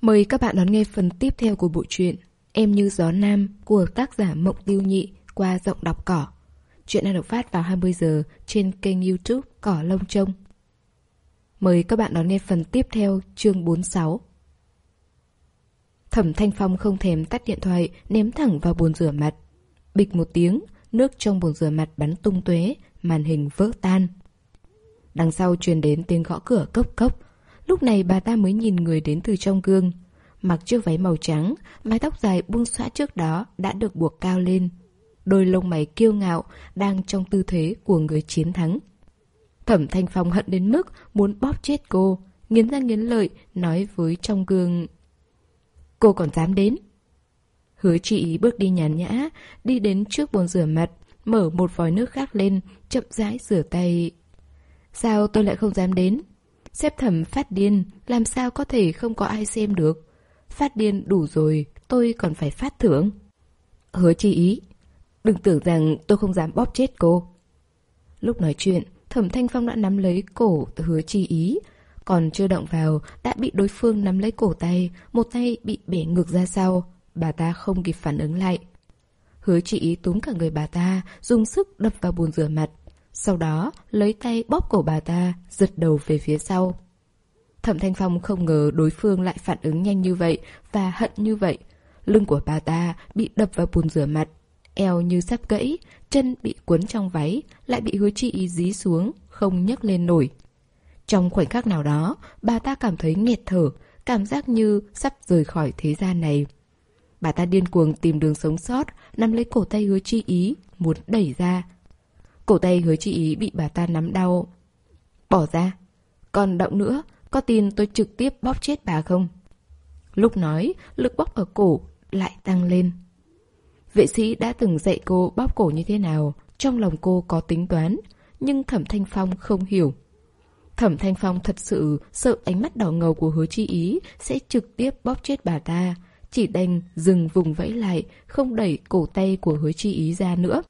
Mời các bạn đón nghe phần tiếp theo của bộ truyện Em như gió nam của tác giả Mộng Tiêu Nhị qua giọng đọc cỏ. Chuyện đang được phát vào 20 giờ trên kênh youtube Cỏ Lông Trông. Mời các bạn đón nghe phần tiếp theo chương 46. Thẩm Thanh Phong không thèm tắt điện thoại, ném thẳng vào bồn rửa mặt. Bịch một tiếng, nước trong bồn rửa mặt bắn tung tuế, màn hình vỡ tan. Đằng sau truyền đến tiếng gõ cửa cốc cốc. Lúc này bà ta mới nhìn người đến từ trong gương. Mặc chiếc váy màu trắng, mái tóc dài buông xõa trước đó đã được buộc cao lên. Đôi lông mày kiêu ngạo đang trong tư thế của người chiến thắng. Thẩm Thanh Phong hận đến mức muốn bóp chết cô, nghiến răng nghiến lợi nói với trong gương. Cô còn dám đến. Hứa chị bước đi nhàn nhã, đi đến trước bồn rửa mặt, mở một vòi nước khác lên, chậm rãi rửa tay. Sao tôi lại không dám đến? Xếp thẩm phát điên, làm sao có thể không có ai xem được? Phát điên đủ rồi, tôi còn phải phát thưởng. Hứa chi ý. Đừng tưởng rằng tôi không dám bóp chết cô. Lúc nói chuyện, thẩm thanh phong đã nắm lấy cổ hứa chi ý. Còn chưa động vào, đã bị đối phương nắm lấy cổ tay, một tay bị bẻ ngược ra sau. Bà ta không kịp phản ứng lại. Hứa chi ý túm cả người bà ta, dùng sức đập vào bồn rửa mặt. Sau đó, lấy tay bóp cổ bà ta, giật đầu về phía sau. Thẩm Thanh Phong không ngờ đối phương lại phản ứng nhanh như vậy và hận như vậy. Lưng của bà ta bị đập vào bùn rửa mặt, eo như sắp gãy, chân bị cuốn trong váy, lại bị hứa chi ý dí xuống, không nhấc lên nổi. Trong khoảnh khắc nào đó, bà ta cảm thấy nghẹt thở, cảm giác như sắp rời khỏi thế gian này. Bà ta điên cuồng tìm đường sống sót, nắm lấy cổ tay hứa chi ý, muốn đẩy ra. Cổ tay hứa chi ý bị bà ta nắm đau. Bỏ ra. Còn động nữa, có tin tôi trực tiếp bóp chết bà không? Lúc nói, lực bóp ở cổ lại tăng lên. Vệ sĩ đã từng dạy cô bóp cổ như thế nào, trong lòng cô có tính toán, nhưng Thẩm Thanh Phong không hiểu. Thẩm Thanh Phong thật sự sợ ánh mắt đỏ ngầu của hứa chi ý sẽ trực tiếp bóp chết bà ta, chỉ đành dừng vùng vẫy lại, không đẩy cổ tay của hứa chi ý ra nữa.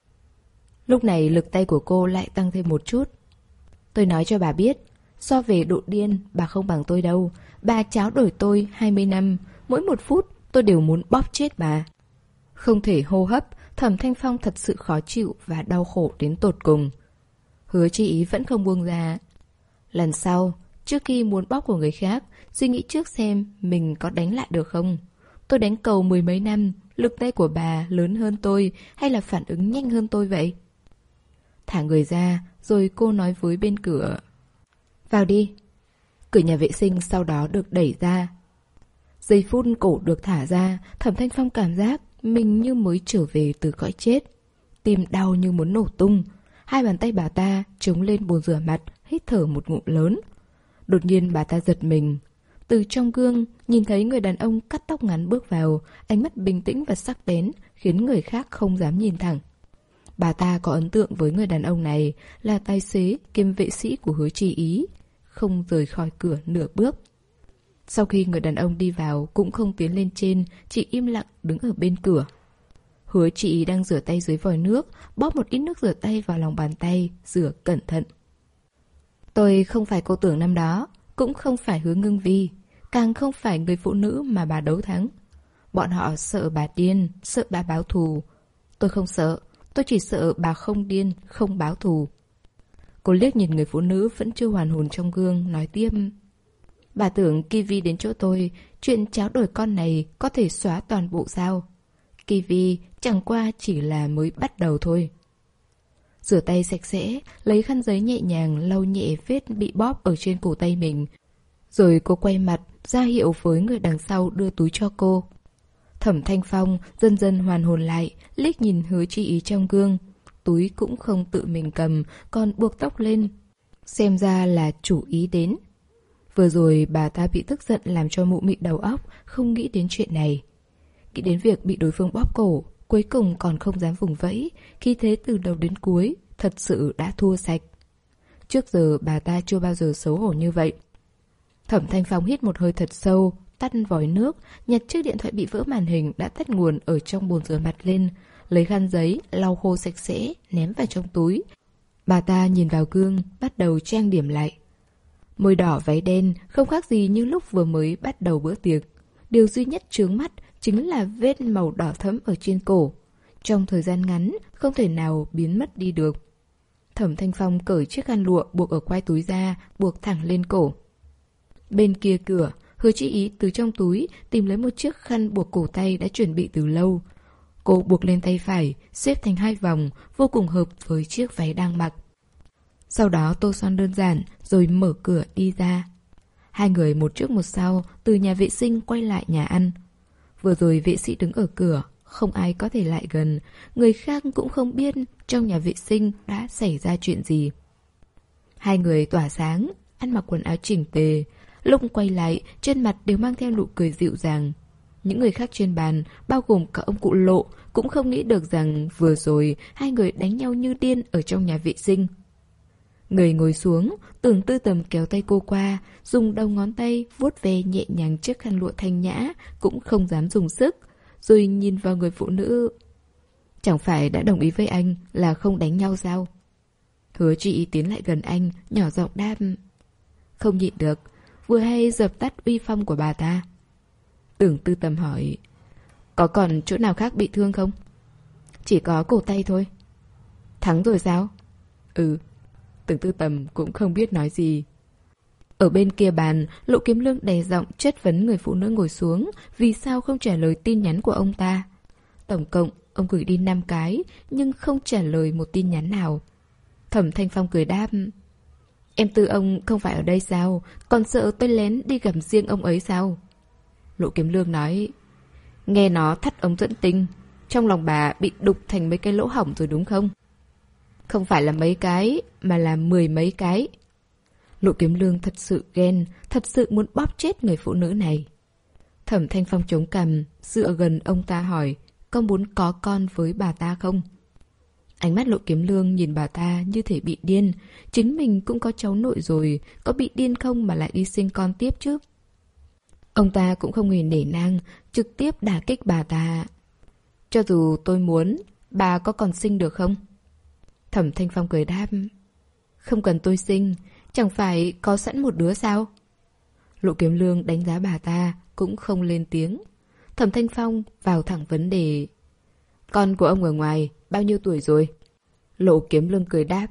Lúc này lực tay của cô lại tăng thêm một chút. Tôi nói cho bà biết, so về độ điên, bà không bằng tôi đâu. Bà cháo đổi tôi 20 năm, mỗi một phút tôi đều muốn bóp chết bà. Không thể hô hấp, thẩm thanh phong thật sự khó chịu và đau khổ đến tột cùng. Hứa chi ý vẫn không buông ra. Lần sau, trước khi muốn bóp của người khác, suy nghĩ trước xem mình có đánh lại được không. Tôi đánh cầu mười mấy năm, lực tay của bà lớn hơn tôi hay là phản ứng nhanh hơn tôi vậy? Thả người ra, rồi cô nói với bên cửa. Vào đi. Cửa nhà vệ sinh sau đó được đẩy ra. Giây phút cổ được thả ra, thẩm thanh phong cảm giác mình như mới trở về từ cõi chết. Tim đau như muốn nổ tung. Hai bàn tay bà ta chống lên bồn rửa mặt, hít thở một ngụm lớn. Đột nhiên bà ta giật mình. Từ trong gương, nhìn thấy người đàn ông cắt tóc ngắn bước vào, ánh mắt bình tĩnh và sắc bén, khiến người khác không dám nhìn thẳng. Bà ta có ấn tượng với người đàn ông này là tài xế kiêm vệ sĩ của hứa chi ý, không rời khỏi cửa nửa bước. Sau khi người đàn ông đi vào cũng không tiến lên trên, chị im lặng đứng ở bên cửa. Hứa chị đang rửa tay dưới vòi nước, bóp một ít nước rửa tay vào lòng bàn tay, rửa cẩn thận. Tôi không phải cô tưởng năm đó, cũng không phải hứa ngưng vi, càng không phải người phụ nữ mà bà đấu thắng. Bọn họ sợ bà điên, sợ bà báo thù. Tôi không sợ, tôi chỉ sợ bà không điên, không báo thù. Cô liếc nhìn người phụ nữ vẫn chưa hoàn hồn trong gương, nói tiếp. Bà tưởng Kiwi đến chỗ tôi, chuyện cháo đổi con này có thể xóa toàn bộ sao. Kiwi chẳng qua chỉ là mới bắt đầu thôi. Rửa tay sạch sẽ, lấy khăn giấy nhẹ nhàng lau nhẹ vết bị bóp ở trên cổ tay mình. Rồi cô quay mặt, ra hiệu với người đằng sau đưa túi cho cô. Thẩm Thanh Phong dần dần hoàn hồn lại, liếc nhìn hứa chi ý trong gương. Túi cũng không tự mình cầm, còn buộc tóc lên. Xem ra là chủ ý đến. Vừa rồi bà ta bị tức giận làm cho mụ mị đầu óc, không nghĩ đến chuyện này. Nghĩ đến việc bị đối phương bóp cổ, cuối cùng còn không dám vùng vẫy, khi thế từ đầu đến cuối, thật sự đã thua sạch. Trước giờ bà ta chưa bao giờ xấu hổ như vậy. Thẩm Thanh Phong hít một hơi thật sâu, tắt vòi nước, nhặt chiếc điện thoại bị vỡ màn hình đã tắt nguồn ở trong bồn rửa mặt lên, lấy khăn giấy, lau khô sạch sẽ, ném vào trong túi. Bà ta nhìn vào gương, bắt đầu trang điểm lại. Môi đỏ váy đen, không khác gì như lúc vừa mới bắt đầu bữa tiệc. điều duy nhất trướng mắt chính là vết màu đỏ thẫm ở trên cổ. Trong thời gian ngắn, không thể nào biến mất đi được. Thẩm Thanh Phong cởi chiếc khăn lụa buộc ở quai túi ra, buộc thẳng lên cổ. Bên kia cửa, hứa chi ý từ trong túi tìm lấy một chiếc khăn buộc cổ tay đã chuẩn bị từ lâu. Cô buộc lên tay phải, xếp thành hai vòng, vô cùng hợp với chiếc váy đang mặc. Sau đó tô son đơn giản, rồi mở cửa đi ra. Hai người một trước một sau, từ nhà vệ sinh quay lại nhà ăn. Vừa rồi vệ sĩ đứng ở cửa, không ai có thể lại gần, người khác cũng không biết trong nhà vệ sinh đã xảy ra chuyện gì. Hai người tỏa sáng, ăn mặc quần áo chỉnh tề, lúc quay lại, trên mặt đều mang theo nụ cười dịu dàng. Những người khác trên bàn, bao gồm cả ông cụ lộ, cũng không nghĩ được rằng vừa rồi hai người đánh nhau như điên ở trong nhà vệ sinh. Người ngồi xuống, tưởng tư tầm kéo tay cô qua, dùng đầu ngón tay vuốt về nhẹ nhàng chiếc khăn lụa thanh nhã, cũng không dám dùng sức, rồi nhìn vào người phụ nữ. Chẳng phải đã đồng ý với anh là không đánh nhau sao? Hứa chị tiến lại gần anh, nhỏ giọng đáp. Không nhịn được, vừa hay dập tắt uy phong của bà ta. Tưởng tư tầm hỏi, có còn chỗ nào khác bị thương không? Chỉ có cổ tay thôi. Thắng rồi sao? Ừ. Tưởng tư tầm cũng không biết nói gì. Ở bên kia bàn, Lộ Kiếm Lương đè giọng chất vấn người phụ nữ ngồi xuống vì sao không trả lời tin nhắn của ông ta. Tổng cộng, ông gửi đi 5 cái, nhưng không trả lời một tin nhắn nào. Thẩm Thanh Phong cười đáp. Em tư ông không phải ở đây sao? Còn sợ tôi lén đi gặp riêng ông ấy sao? Lộ Kiếm Lương nói. Nghe nó thắt ống dẫn tinh. Trong lòng bà bị đục thành mấy cái lỗ hỏng rồi đúng không? Không phải là mấy cái, mà là mười mấy cái. Lộ kiếm lương thật sự ghen, thật sự muốn bóp chết người phụ nữ này. Thẩm Thanh Phong chống cằm, dựa gần ông ta hỏi, có muốn có con với bà ta không? Ánh mắt lộ kiếm lương nhìn bà ta như thể bị điên, chính mình cũng có cháu nội rồi, có bị điên không mà lại đi sinh con tiếp chứ? Ông ta cũng không hề nể nang, trực tiếp đả kích bà ta. Cho dù tôi muốn, bà có còn sinh được không? Thẩm Thanh Phong cười đáp. Không cần tôi sinh, chẳng phải có sẵn một đứa sao? Lộ kiếm lương đánh giá bà ta, cũng không lên tiếng. Thẩm Thanh Phong vào thẳng vấn đề. Con của ông ở ngoài, bao nhiêu tuổi rồi? Lộ kiếm lương cười đáp.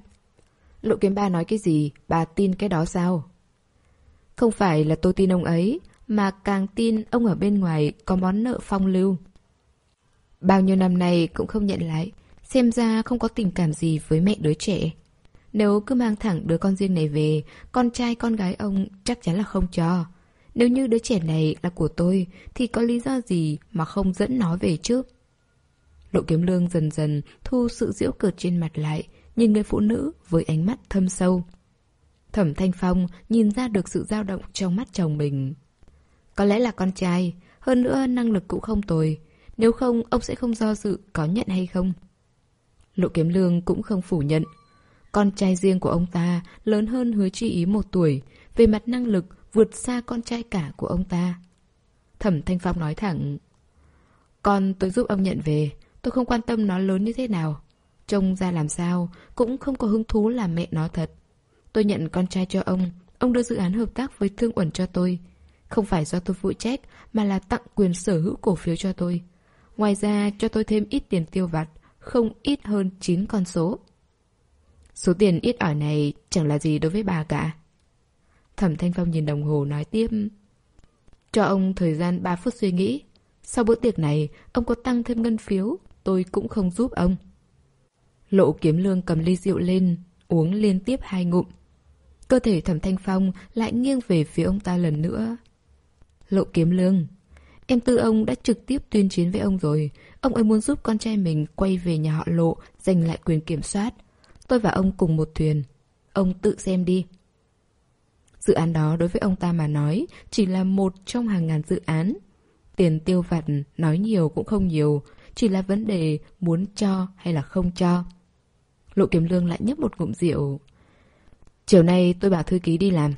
Lộ kiếm ba nói cái gì, bà tin cái đó sao? Không phải là tôi tin ông ấy, mà càng tin ông ở bên ngoài có món nợ phong lưu. Bao nhiêu năm nay cũng không nhận lại, xem ra không có tình cảm gì với mẹ đứa trẻ. Nếu cứ mang thẳng đứa con riêng này về, con trai con gái ông chắc chắn là không cho. Nếu như đứa trẻ này là của tôi, thì có lý do gì mà không dẫn nó về chứ? Độ kiếm lương dần dần thu sự diễu cợt trên mặt lại, nhìn người phụ nữ với ánh mắt thâm sâu. Thẩm Thanh Phong nhìn ra được sự dao động trong mắt chồng mình. Có lẽ là con trai, hơn nữa năng lực cũng không tồi. Nếu không, ông sẽ không do dự có nhận hay không. Lộ kiếm lương cũng không phủ nhận. Con trai riêng của ông ta lớn hơn hứa chi ý một tuổi, về mặt năng lực vượt xa con trai cả của ông ta. Thẩm Thanh Phong nói thẳng. Con tôi giúp ông nhận về, tôi không quan tâm nó lớn như thế nào. Trông ra làm sao, cũng không có hứng thú làm mẹ nó thật. Tôi nhận con trai cho ông, ông đưa dự án hợp tác với Thương Uẩn cho tôi. Không phải do tôi phụ trách, mà là tặng quyền sở hữu cổ phiếu cho tôi. Ngoài ra cho tôi thêm ít tiền tiêu vặt, không ít hơn 9 con số. Số tiền ít ỏi này chẳng là gì đối với bà cả. Thẩm Thanh Phong nhìn đồng hồ nói tiếp. Cho ông thời gian 3 phút suy nghĩ. Sau bữa tiệc này, ông có tăng thêm ngân phiếu, tôi cũng không giúp ông. Lộ kiếm lương cầm ly rượu lên, uống liên tiếp hai ngụm. Cơ thể thẩm thanh phong lại nghiêng về phía ông ta lần nữa. Lộ kiếm lương, em tư ông đã trực tiếp tuyên chiến với ông rồi. Ông ấy muốn giúp con trai mình quay về nhà họ lộ, giành lại quyền kiểm soát. Tôi và ông cùng một thuyền. Ông tự xem đi. Dự án đó đối với ông ta mà nói chỉ là một trong hàng ngàn dự án. Tiền tiêu vặt nói nhiều cũng không nhiều, chỉ là vấn đề muốn cho hay là không cho. Lộ Kiếm Lương lại nhấp một ngụm rượu. Chiều nay tôi bảo thư ký đi làm.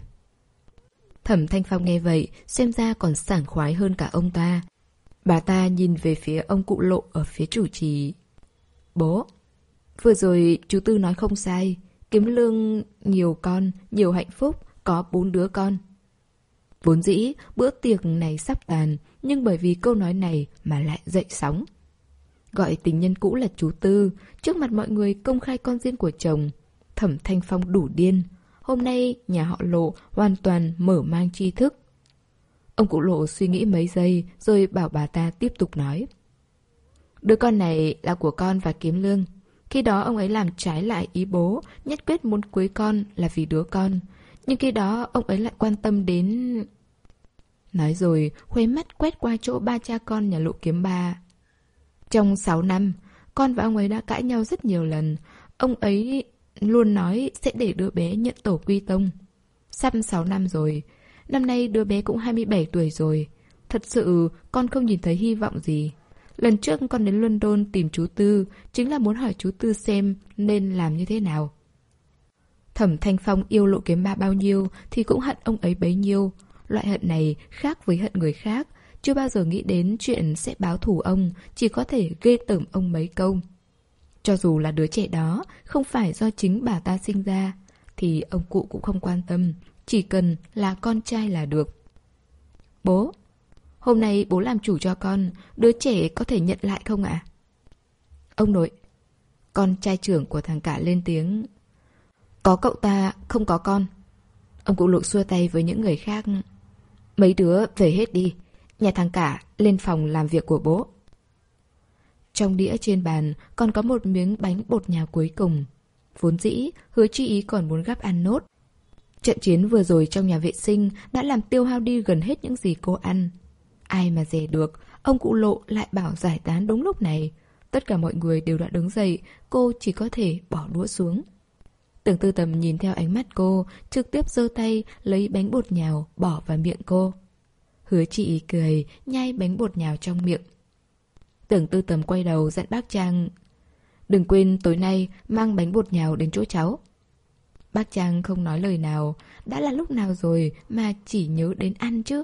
Thẩm Thanh Phong nghe vậy, xem ra còn sảng khoái hơn cả ông ta. Bà ta nhìn về phía ông cụ lộ ở phía chủ trì. Bố, vừa rồi chú Tư nói không sai. Kiếm lương nhiều con, nhiều hạnh phúc, có bốn đứa con. Vốn dĩ, bữa tiệc này sắp tàn, nhưng bởi vì câu nói này mà lại dậy sóng. Gọi tình nhân cũ là chú Tư, trước mặt mọi người công khai con riêng của chồng. Thẩm Thanh Phong đủ điên. Hôm nay, nhà họ Lộ hoàn toàn mở mang tri thức. Ông cụ Lộ suy nghĩ mấy giây, rồi bảo bà ta tiếp tục nói. Đứa con này là của con và kiếm lương. Khi đó ông ấy làm trái lại ý bố, nhất quyết muốn cưới con là vì đứa con. Nhưng khi đó ông ấy lại quan tâm đến... Nói rồi, khuấy mắt quét qua chỗ ba cha con nhà lộ kiếm ba. Trong 6 năm, con và ông ấy đã cãi nhau rất nhiều lần. Ông ấy luôn nói sẽ để đứa bé nhận tổ quy tông. Sắp 6 năm rồi. Năm nay đứa bé cũng 27 tuổi rồi. Thật sự, con không nhìn thấy hy vọng gì. Lần trước con đến London tìm chú Tư, chính là muốn hỏi chú Tư xem nên làm như thế nào. Thẩm Thanh Phong yêu lộ kiếm ba bao nhiêu thì cũng hận ông ấy bấy nhiêu. Loại hận này khác với hận người khác, chưa bao giờ nghĩ đến chuyện sẽ báo thù ông, chỉ có thể ghê tởm ông mấy câu. Cho dù là đứa trẻ đó không phải do chính bà ta sinh ra, thì ông cụ cũng không quan tâm, chỉ cần là con trai là được. Bố, hôm nay bố làm chủ cho con, đứa trẻ có thể nhận lại không ạ? Ông nội, con trai trưởng của thằng cả lên tiếng. Có cậu ta, không có con. Ông cụ lục xua tay với những người khác. Mấy đứa về hết đi, nhà thằng cả lên phòng làm việc của bố. Trong đĩa trên bàn còn có một miếng bánh bột nhào cuối cùng. Vốn dĩ, hứa chi ý còn muốn gắp ăn nốt. Trận chiến vừa rồi trong nhà vệ sinh đã làm tiêu hao đi gần hết những gì cô ăn. Ai mà dè được, ông cụ lộ lại bảo giải tán đúng lúc này. Tất cả mọi người đều đã đứng dậy, cô chỉ có thể bỏ đũa xuống. Tưởng tư tầm nhìn theo ánh mắt cô, trực tiếp giơ tay lấy bánh bột nhào bỏ vào miệng cô. Hứa chị cười, nhai bánh bột nhào trong miệng. Tưởng tư tầm quay đầu dặn bác Trang Đừng quên tối nay mang bánh bột nhào đến chỗ cháu Bác Trang không nói lời nào Đã là lúc nào rồi mà chỉ nhớ đến ăn chứ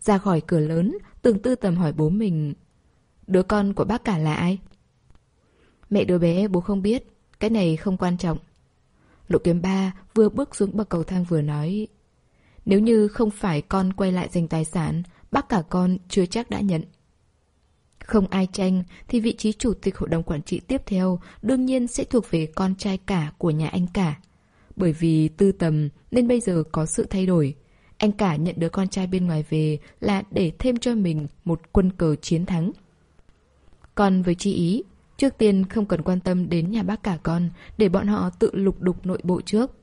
Ra khỏi cửa lớn Tưởng tư tầm hỏi bố mình Đứa con của bác cả là ai? Mẹ đứa bé bố không biết Cái này không quan trọng Lộ kiếm ba vừa bước xuống bậc cầu thang vừa nói nếu như không phải con quay lại giành tài sản Bác cả con chưa chắc đã nhận không ai tranh thì vị trí chủ tịch hội đồng quản trị tiếp theo đương nhiên sẽ thuộc về con trai cả của nhà anh cả. Bởi vì tư tầm nên bây giờ có sự thay đổi. Anh cả nhận đứa con trai bên ngoài về là để thêm cho mình một quân cờ chiến thắng. Còn với chi ý, trước tiên không cần quan tâm đến nhà bác cả con để bọn họ tự lục đục nội bộ trước.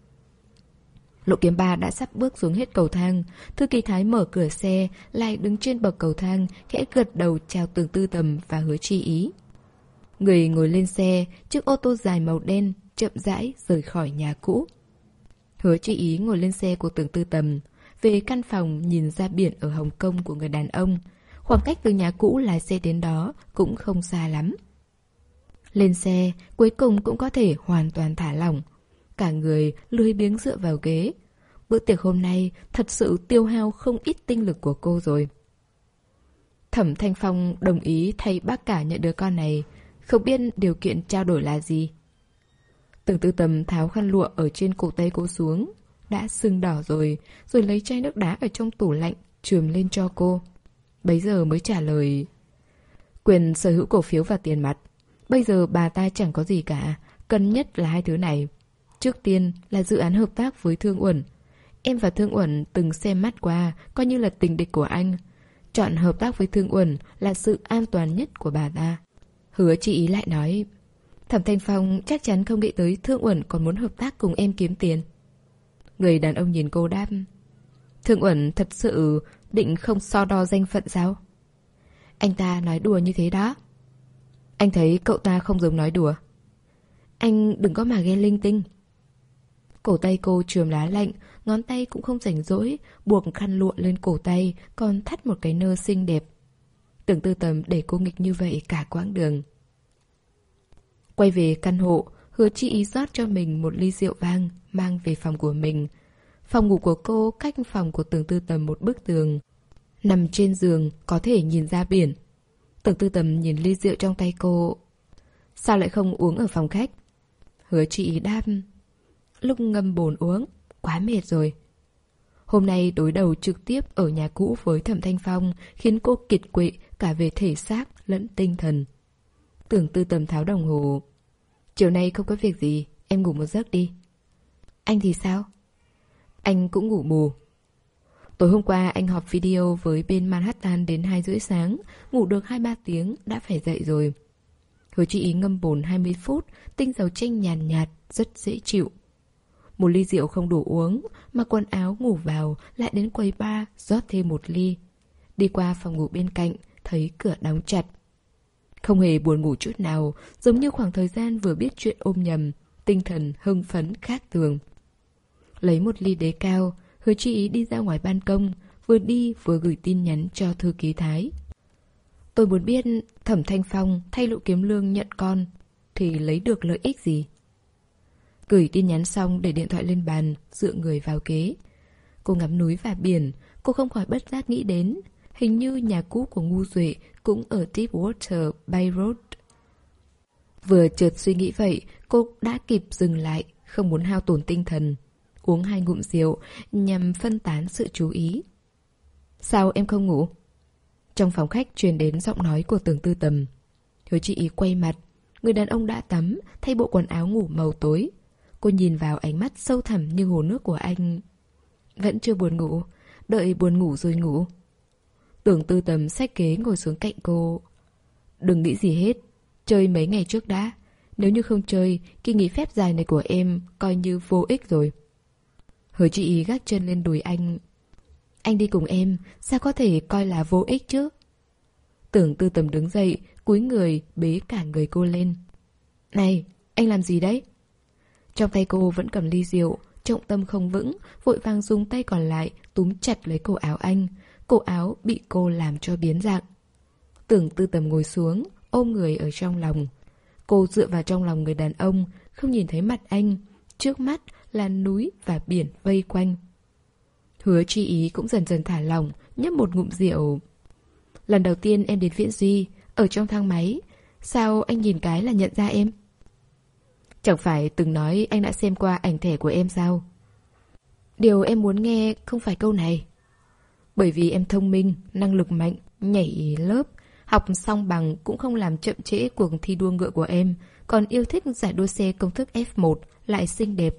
Lộ kiếm ba đã sắp bước xuống hết cầu thang. Thư kỳ thái mở cửa xe, lại đứng trên bậc cầu thang, khẽ gật đầu chào tường tư tầm và hứa chi ý. Người ngồi lên xe, chiếc ô tô dài màu đen, chậm rãi rời khỏi nhà cũ. Hứa chi ý ngồi lên xe của tường tư tầm, về căn phòng nhìn ra biển ở Hồng Kông của người đàn ông. Khoảng cách từ nhà cũ lái xe đến đó cũng không xa lắm. Lên xe, cuối cùng cũng có thể hoàn toàn thả lỏng, Cả người lười biếng dựa vào ghế. Bữa tiệc hôm nay thật sự tiêu hao không ít tinh lực của cô rồi. Thẩm Thanh Phong đồng ý thay bác cả nhận đứa con này, Không biết điều kiện trao đổi là gì. Từng tư tầm tháo khăn lụa ở trên cổ tay cô xuống, Đã sưng đỏ rồi Rồi lấy chai nước đá ở trong tủ lạnh, Trườm lên cho cô. Bấy giờ mới trả lời, Quyền sở hữu cổ phiếu và tiền mặt, Bây giờ bà ta chẳng có gì cả, Cần nhất là hai thứ này. Trước tiên là dự án hợp tác với Thương Uẩn. Em và Thương Uẩn từng xem mắt qua, coi như là tình địch của anh. Chọn hợp tác với Thương Uẩn là sự an toàn nhất của bà ta. Hứa chị ý lại nói, Thẩm Thanh Phong chắc chắn không nghĩ tới Thương Uẩn còn muốn hợp tác cùng em kiếm tiền. Người đàn ông nhìn cô đáp, Thương Uẩn thật sự định không so đo danh phận sao? Anh ta nói đùa như thế đó. Anh thấy cậu ta không giống nói đùa. Anh đừng có mà ghen linh tinh. Cổ tay cô trường lá lạnh, ngón tay cũng không rảnh rỗi, buộc khăn lụa lên cổ tay, còn thắt một cái nơ xinh đẹp. Tưởng tư tầm để cô nghịch như vậy cả quãng đường. Quay về căn hộ, hứa chi ý rót cho mình một ly rượu vang, mang về phòng của mình. Phòng ngủ của cô cách phòng của tưởng tư tầm một bức tường. Nằm trên giường, có thể nhìn ra biển. Tưởng tư tầm nhìn ly rượu trong tay cô. Sao lại không uống ở phòng khách? Hứa chị đáp Lúc ngâm bồn uống, quá mệt rồi. Hôm nay đối đầu trực tiếp ở nhà cũ với Thẩm Thanh Phong khiến cô kiệt quệ cả về thể xác lẫn tinh thần. Tưởng tư tầm tháo đồng hồ. Chiều nay không có việc gì, em ngủ một giấc đi. Anh thì sao? Anh cũng ngủ bù. Tối hôm qua anh họp video với bên Manhattan đến 2 rưỡi sáng, ngủ được 2-3 tiếng, đã phải dậy rồi. Hứa chị ý ngâm bồn 20 phút, tinh dầu chanh nhàn nhạt, rất dễ chịu. Một ly rượu không đủ uống, mà quần áo ngủ vào, lại đến quầy bar, rót thêm một ly. Đi qua phòng ngủ bên cạnh, thấy cửa đóng chặt. Không hề buồn ngủ chút nào, giống như khoảng thời gian vừa biết chuyện ôm nhầm, tinh thần hưng phấn khác thường. Lấy một ly đế cao, hứa chi ý đi ra ngoài ban công, vừa đi vừa gửi tin nhắn cho thư ký Thái. Tôi muốn biết Thẩm Thanh Phong thay Lũ Kiếm Lương nhận con thì lấy được lợi ích gì? Gửi tin nhắn xong để điện thoại lên bàn, dựa người vào kế. Cô ngắm núi và biển, cô không khỏi bất giác nghĩ đến. Hình như nhà cũ của Ngu Duệ cũng ở Deepwater Bay Road. Vừa chợt suy nghĩ vậy, cô đã kịp dừng lại, không muốn hao tổn tinh thần. Uống hai ngụm rượu nhằm phân tán sự chú ý. Sao em không ngủ? Trong phòng khách truyền đến giọng nói của tường tư tầm. Hứa chị ý quay mặt. Người đàn ông đã tắm, thay bộ quần áo ngủ màu tối. Cô nhìn vào ánh mắt sâu thẳm như hồ nước của anh. Vẫn chưa buồn ngủ, đợi buồn ngủ rồi ngủ. Tưởng tư tầm sách kế ngồi xuống cạnh cô. Đừng nghĩ gì hết, chơi mấy ngày trước đã. Nếu như không chơi, kỳ nghỉ phép dài này của em coi như vô ích rồi. Hứa chị ý gác chân lên đùi anh. Anh đi cùng em, sao có thể coi là vô ích chứ? Tưởng tư tầm đứng dậy, cúi người, bế cả người cô lên. Này, anh làm gì đấy? Trong tay cô vẫn cầm ly rượu, trọng tâm không vững, vội vàng dùng tay còn lại túm chặt lấy cổ áo anh. Cổ áo bị cô làm cho biến dạng. Tưởng tư tầm ngồi xuống, ôm người ở trong lòng. Cô dựa vào trong lòng người đàn ông, không nhìn thấy mặt anh. Trước mắt là núi và biển vây quanh. Hứa chi ý cũng dần dần thả lỏng, nhấp một ngụm rượu. Lần đầu tiên em đến viễn Duy, ở trong thang máy. Sao anh nhìn cái là nhận ra em? Chẳng phải từng nói anh đã xem qua ảnh thẻ của em sao? Điều em muốn nghe không phải câu này. Bởi vì em thông minh, năng lực mạnh, nhảy lớp, học xong bằng cũng không làm chậm trễ cuộc thi đua ngựa của em, còn yêu thích giải đua xe công thức F1, lại xinh đẹp.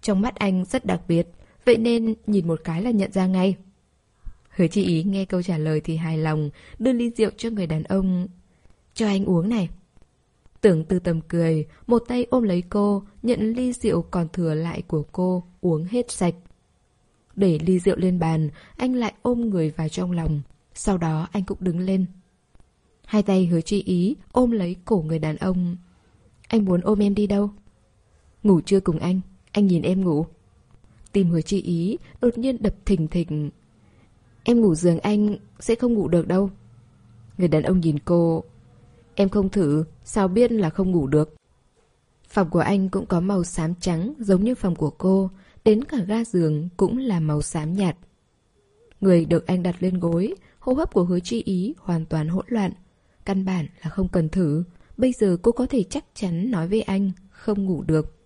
Trong mắt anh rất đặc biệt, vậy nên nhìn một cái là nhận ra ngay. Hứa chị ý nghe câu trả lời thì hài lòng, đưa ly rượu cho người đàn ông. Cho anh uống này. Tưởng tư tầm cười, một tay ôm lấy cô, nhận ly rượu còn thừa lại của cô, uống hết sạch. Để ly rượu lên bàn, anh lại ôm người vào trong lòng. Sau đó anh cũng đứng lên. Hai tay hứa chi ý, ôm lấy cổ người đàn ông. Anh muốn ôm em đi đâu? Ngủ chưa cùng anh, anh nhìn em ngủ. Tìm hứa chi ý, đột nhiên đập thình thịch. Em ngủ giường anh, sẽ không ngủ được đâu. Người đàn ông nhìn cô, Em không thử, sao biết là không ngủ được? Phòng của anh cũng có màu xám trắng giống như phòng của cô, đến cả ga giường cũng là màu xám nhạt. Người được anh đặt lên gối, hô hấp của hứa chi ý hoàn toàn hỗn loạn. Căn bản là không cần thử, bây giờ cô có thể chắc chắn nói với anh không ngủ được.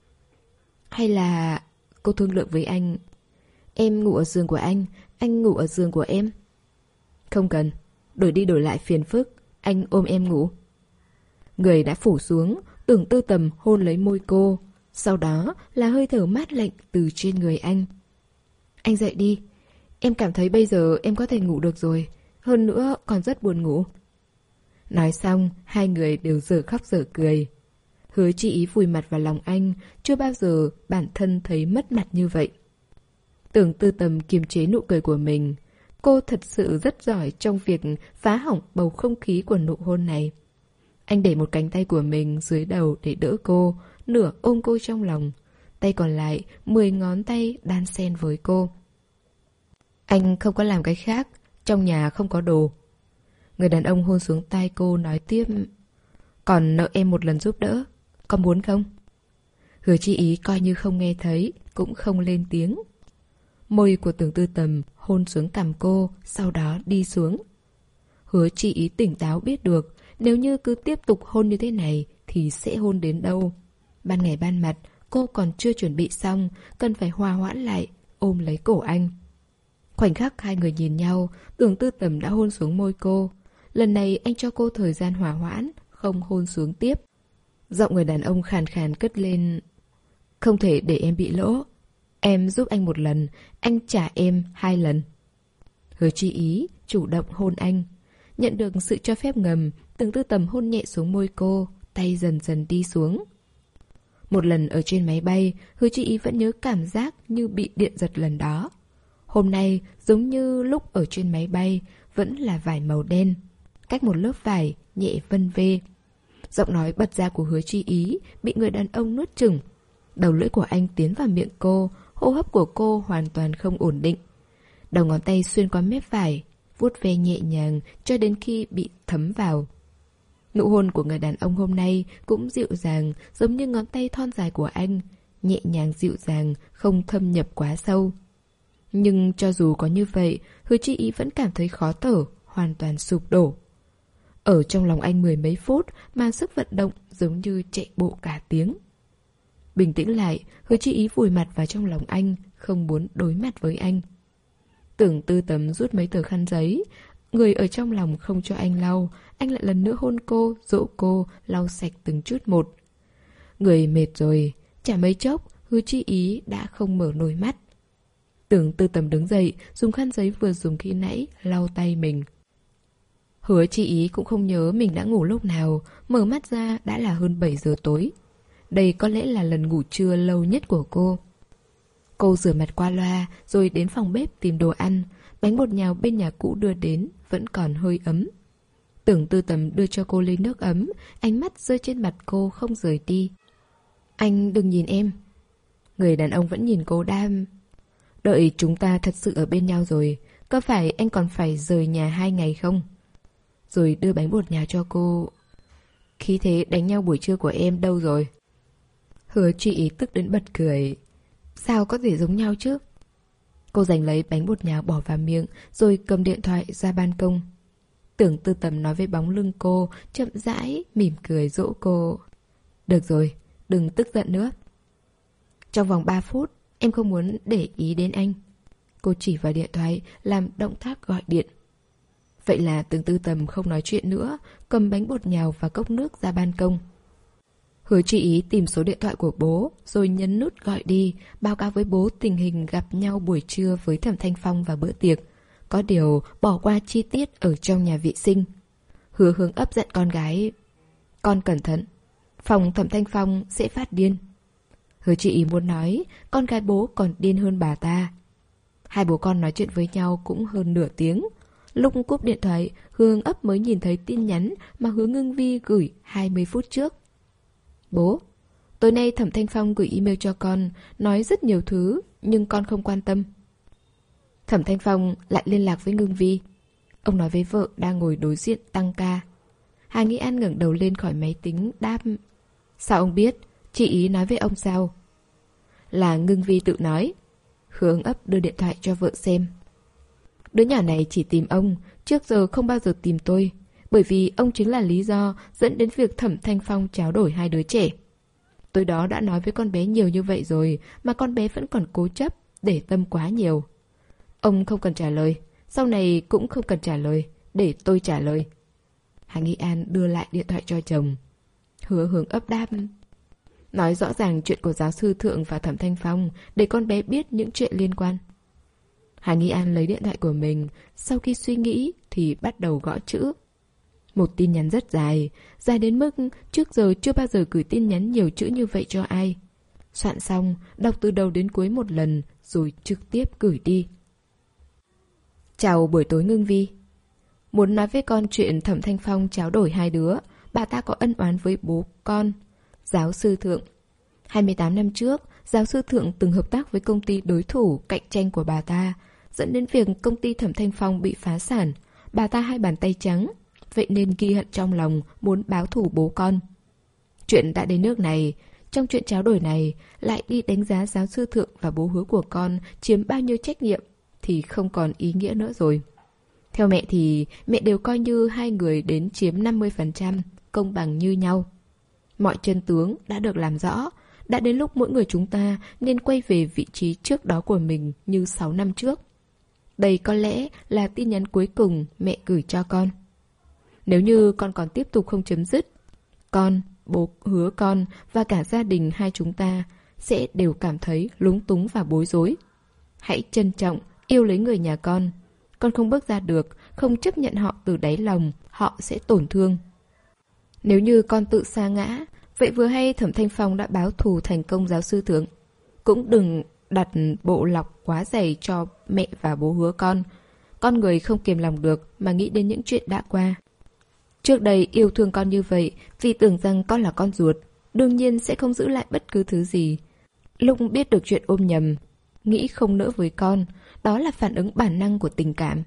Hay là cô thương lượng với anh, em ngủ ở giường của anh, anh ngủ ở giường của em. Không cần, đổi đi đổi lại phiền phức, anh ôm em ngủ. Người đã phủ xuống, tưởng tư tầm hôn lấy môi cô. Sau đó là hơi thở mát lạnh từ trên người anh. Anh dậy đi. Em cảm thấy bây giờ em có thể ngủ được rồi. Hơn nữa còn rất buồn ngủ. Nói xong, hai người đều dở khóc dở cười. Hứa chị ý vùi mặt vào lòng anh, chưa bao giờ bản thân thấy mất mặt như vậy. Tưởng tư tầm kiềm chế nụ cười của mình. Cô thật sự rất giỏi trong việc phá hỏng bầu không khí của nụ hôn này. Anh để một cánh tay của mình dưới đầu để đỡ cô, nửa ôm cô trong lòng. Tay còn lại, mười ngón tay đan xen với cô. Anh không có làm cái khác, trong nhà không có đồ. Người đàn ông hôn xuống tay cô nói tiếp. Còn nợ em một lần giúp đỡ, có muốn không? Hứa chi ý coi như không nghe thấy, cũng không lên tiếng. Môi của tưởng tư tầm hôn xuống cằm cô, sau đó đi xuống. Hứa chi ý tỉnh táo biết được, nếu như cứ tiếp tục hôn như thế này Thì sẽ hôn đến đâu Ban ngày ban mặt Cô còn chưa chuẩn bị xong Cần phải hòa hoãn lại Ôm lấy cổ anh Khoảnh khắc hai người nhìn nhau, tưởng tư tầm đã hôn xuống môi cô. Lần này anh cho cô thời gian hòa hoãn, không hôn xuống tiếp. Giọng người đàn ông khàn khàn cất lên. Không thể để em bị lỗ. Em giúp anh một lần, anh trả em hai lần. Hứa chi ý, chủ động hôn anh. Nhận được sự cho phép ngầm, từng tư tầm hôn nhẹ xuống môi cô, tay dần dần đi xuống. Một lần ở trên máy bay, hứa chi ý vẫn nhớ cảm giác như bị điện giật lần đó. Hôm nay, giống như lúc ở trên máy bay, vẫn là vải màu đen. Cách một lớp vải, nhẹ vân vê. Giọng nói bật ra của hứa chi ý, bị người đàn ông nuốt chửng. Đầu lưỡi của anh tiến vào miệng cô, hô hấp của cô hoàn toàn không ổn định. Đầu ngón tay xuyên qua mép vải, vuốt ve nhẹ nhàng cho đến khi bị thấm vào. Nụ hôn của người đàn ông hôm nay cũng dịu dàng, giống như ngón tay thon dài của anh, nhẹ nhàng dịu dàng, không thâm nhập quá sâu. Nhưng cho dù có như vậy, hứa chi ý vẫn cảm thấy khó thở, hoàn toàn sụp đổ. Ở trong lòng anh mười mấy phút mà sức vận động giống như chạy bộ cả tiếng. Bình tĩnh lại, hứa chi ý vùi mặt vào trong lòng anh, không muốn đối mặt với anh. Tưởng tư tấm rút mấy tờ khăn giấy, người ở trong lòng không cho anh lau, anh lại lần nữa hôn cô, dỗ cô, lau sạch từng chút một. Người mệt rồi, chả mấy chốc, hứa chi ý đã không mở nổi mắt. Tưởng tư tầm đứng dậy, dùng khăn giấy vừa dùng khi nãy, lau tay mình. Hứa chi ý cũng không nhớ mình đã ngủ lúc nào, mở mắt ra đã là hơn 7 giờ tối. Đây có lẽ là lần ngủ trưa lâu nhất của cô. Cô rửa mặt qua loa, rồi đến phòng bếp tìm đồ ăn. Bánh bột nhào bên nhà cũ đưa đến, vẫn còn hơi ấm. Tưởng tư tầm đưa cho cô ly nước ấm, ánh mắt rơi trên mặt cô không rời đi. Anh đừng nhìn em. Người đàn ông vẫn nhìn cô đam. Đợi chúng ta thật sự ở bên nhau rồi, có phải anh còn phải rời nhà hai ngày không? Rồi đưa bánh bột nhào cho cô. Khí thế đánh nhau buổi trưa của em đâu rồi? Hứa chị tức đến bật cười. Sao có thể giống nhau chứ? Cô giành lấy bánh bột nhào bỏ vào miệng, rồi cầm điện thoại ra ban công. Tưởng tư tầm nói với bóng lưng cô, chậm rãi, mỉm cười dỗ cô. Được rồi, đừng tức giận nữa. Trong vòng 3 phút, em không muốn để ý đến anh. Cô chỉ vào điện thoại, làm động tác gọi điện. Vậy là tưởng tư tầm không nói chuyện nữa, cầm bánh bột nhào và cốc nước ra ban công. Hứa chị ý tìm số điện thoại của bố, rồi nhấn nút gọi đi, báo cáo với bố tình hình gặp nhau buổi trưa với Thẩm Thanh Phong và bữa tiệc. Có điều bỏ qua chi tiết ở trong nhà vệ sinh. Hứa hướng ấp giận con gái. Con cẩn thận, phòng Thẩm Thanh Phong sẽ phát điên. Hứa chị ý muốn nói, con gái bố còn điên hơn bà ta. Hai bố con nói chuyện với nhau cũng hơn nửa tiếng. Lúc cúp điện thoại, Hương ấp mới nhìn thấy tin nhắn mà Hứa Ngưng Vi gửi 20 phút trước. Bố, tối nay Thẩm Thanh Phong gửi email cho con, nói rất nhiều thứ, nhưng con không quan tâm. Thẩm Thanh Phong lại liên lạc với Ngưng Vi. Ông nói với vợ đang ngồi đối diện tăng ca. Hà Nghĩ An ngẩng đầu lên khỏi máy tính, đáp. Sao ông biết? Chị ý nói với ông sao? Là Ngưng Vi tự nói. Hướng ấp đưa điện thoại cho vợ xem. Đứa nhỏ này chỉ tìm ông, trước giờ không bao giờ tìm tôi bởi vì ông chính là lý do dẫn đến việc Thẩm Thanh Phong tráo đổi hai đứa trẻ. Tôi đó đã nói với con bé nhiều như vậy rồi mà con bé vẫn còn cố chấp, để tâm quá nhiều. Ông không cần trả lời, sau này cũng không cần trả lời, để tôi trả lời. Hà Nghi An đưa lại điện thoại cho chồng. Hứa hướng ấp đáp. Nói rõ ràng chuyện của giáo sư Thượng và Thẩm Thanh Phong để con bé biết những chuyện liên quan. Hà Nghi An lấy điện thoại của mình, sau khi suy nghĩ thì bắt đầu gõ chữ. Một tin nhắn rất dài, dài đến mức trước giờ chưa bao giờ gửi tin nhắn nhiều chữ như vậy cho ai. Soạn xong, đọc từ đầu đến cuối một lần, rồi trực tiếp gửi đi. Chào buổi tối ngưng vi. Muốn nói với con chuyện Thẩm Thanh Phong tráo đổi hai đứa, bà ta có ân oán với bố con. Giáo sư Thượng 28 năm trước, giáo sư Thượng từng hợp tác với công ty đối thủ cạnh tranh của bà ta, dẫn đến việc công ty Thẩm Thanh Phong bị phá sản. Bà ta hai bàn tay trắng, vậy nên ghi hận trong lòng, muốn báo thủ bố con. Chuyện đã đến nước này, trong chuyện tráo đổi này, lại đi đánh giá giáo sư thượng và bố hứa của con chiếm bao nhiêu trách nhiệm, thì không còn ý nghĩa nữa rồi. Theo mẹ thì mẹ đều coi như hai người đến chiếm 50%, công bằng như nhau. Mọi chân tướng đã được làm rõ, đã đến lúc mỗi người chúng ta nên quay về vị trí trước đó của mình như 6 năm trước. Đây có lẽ là tin nhắn cuối cùng mẹ gửi cho con. Nếu như con còn tiếp tục không chấm dứt, con, bố hứa con và cả gia đình hai chúng ta sẽ đều cảm thấy lúng túng và bối rối. Hãy trân trọng, yêu lấy người nhà con. Con không bước ra được, không chấp nhận họ từ đáy lòng, họ sẽ tổn thương. Nếu như con tự xa ngã, vậy vừa hay Thẩm Thanh Phong đã báo thù thành công giáo sư thượng. Cũng đừng đặt bộ lọc quá dày cho mẹ và bố hứa con. Con người không kiềm lòng được mà nghĩ đến những chuyện đã qua. Trước đây yêu thương con như vậy vì tưởng rằng con là con ruột, đương nhiên sẽ không giữ lại bất cứ thứ gì. Lúc biết được chuyện ôm nhầm, nghĩ không nỡ với con, đó là phản ứng bản năng của tình cảm.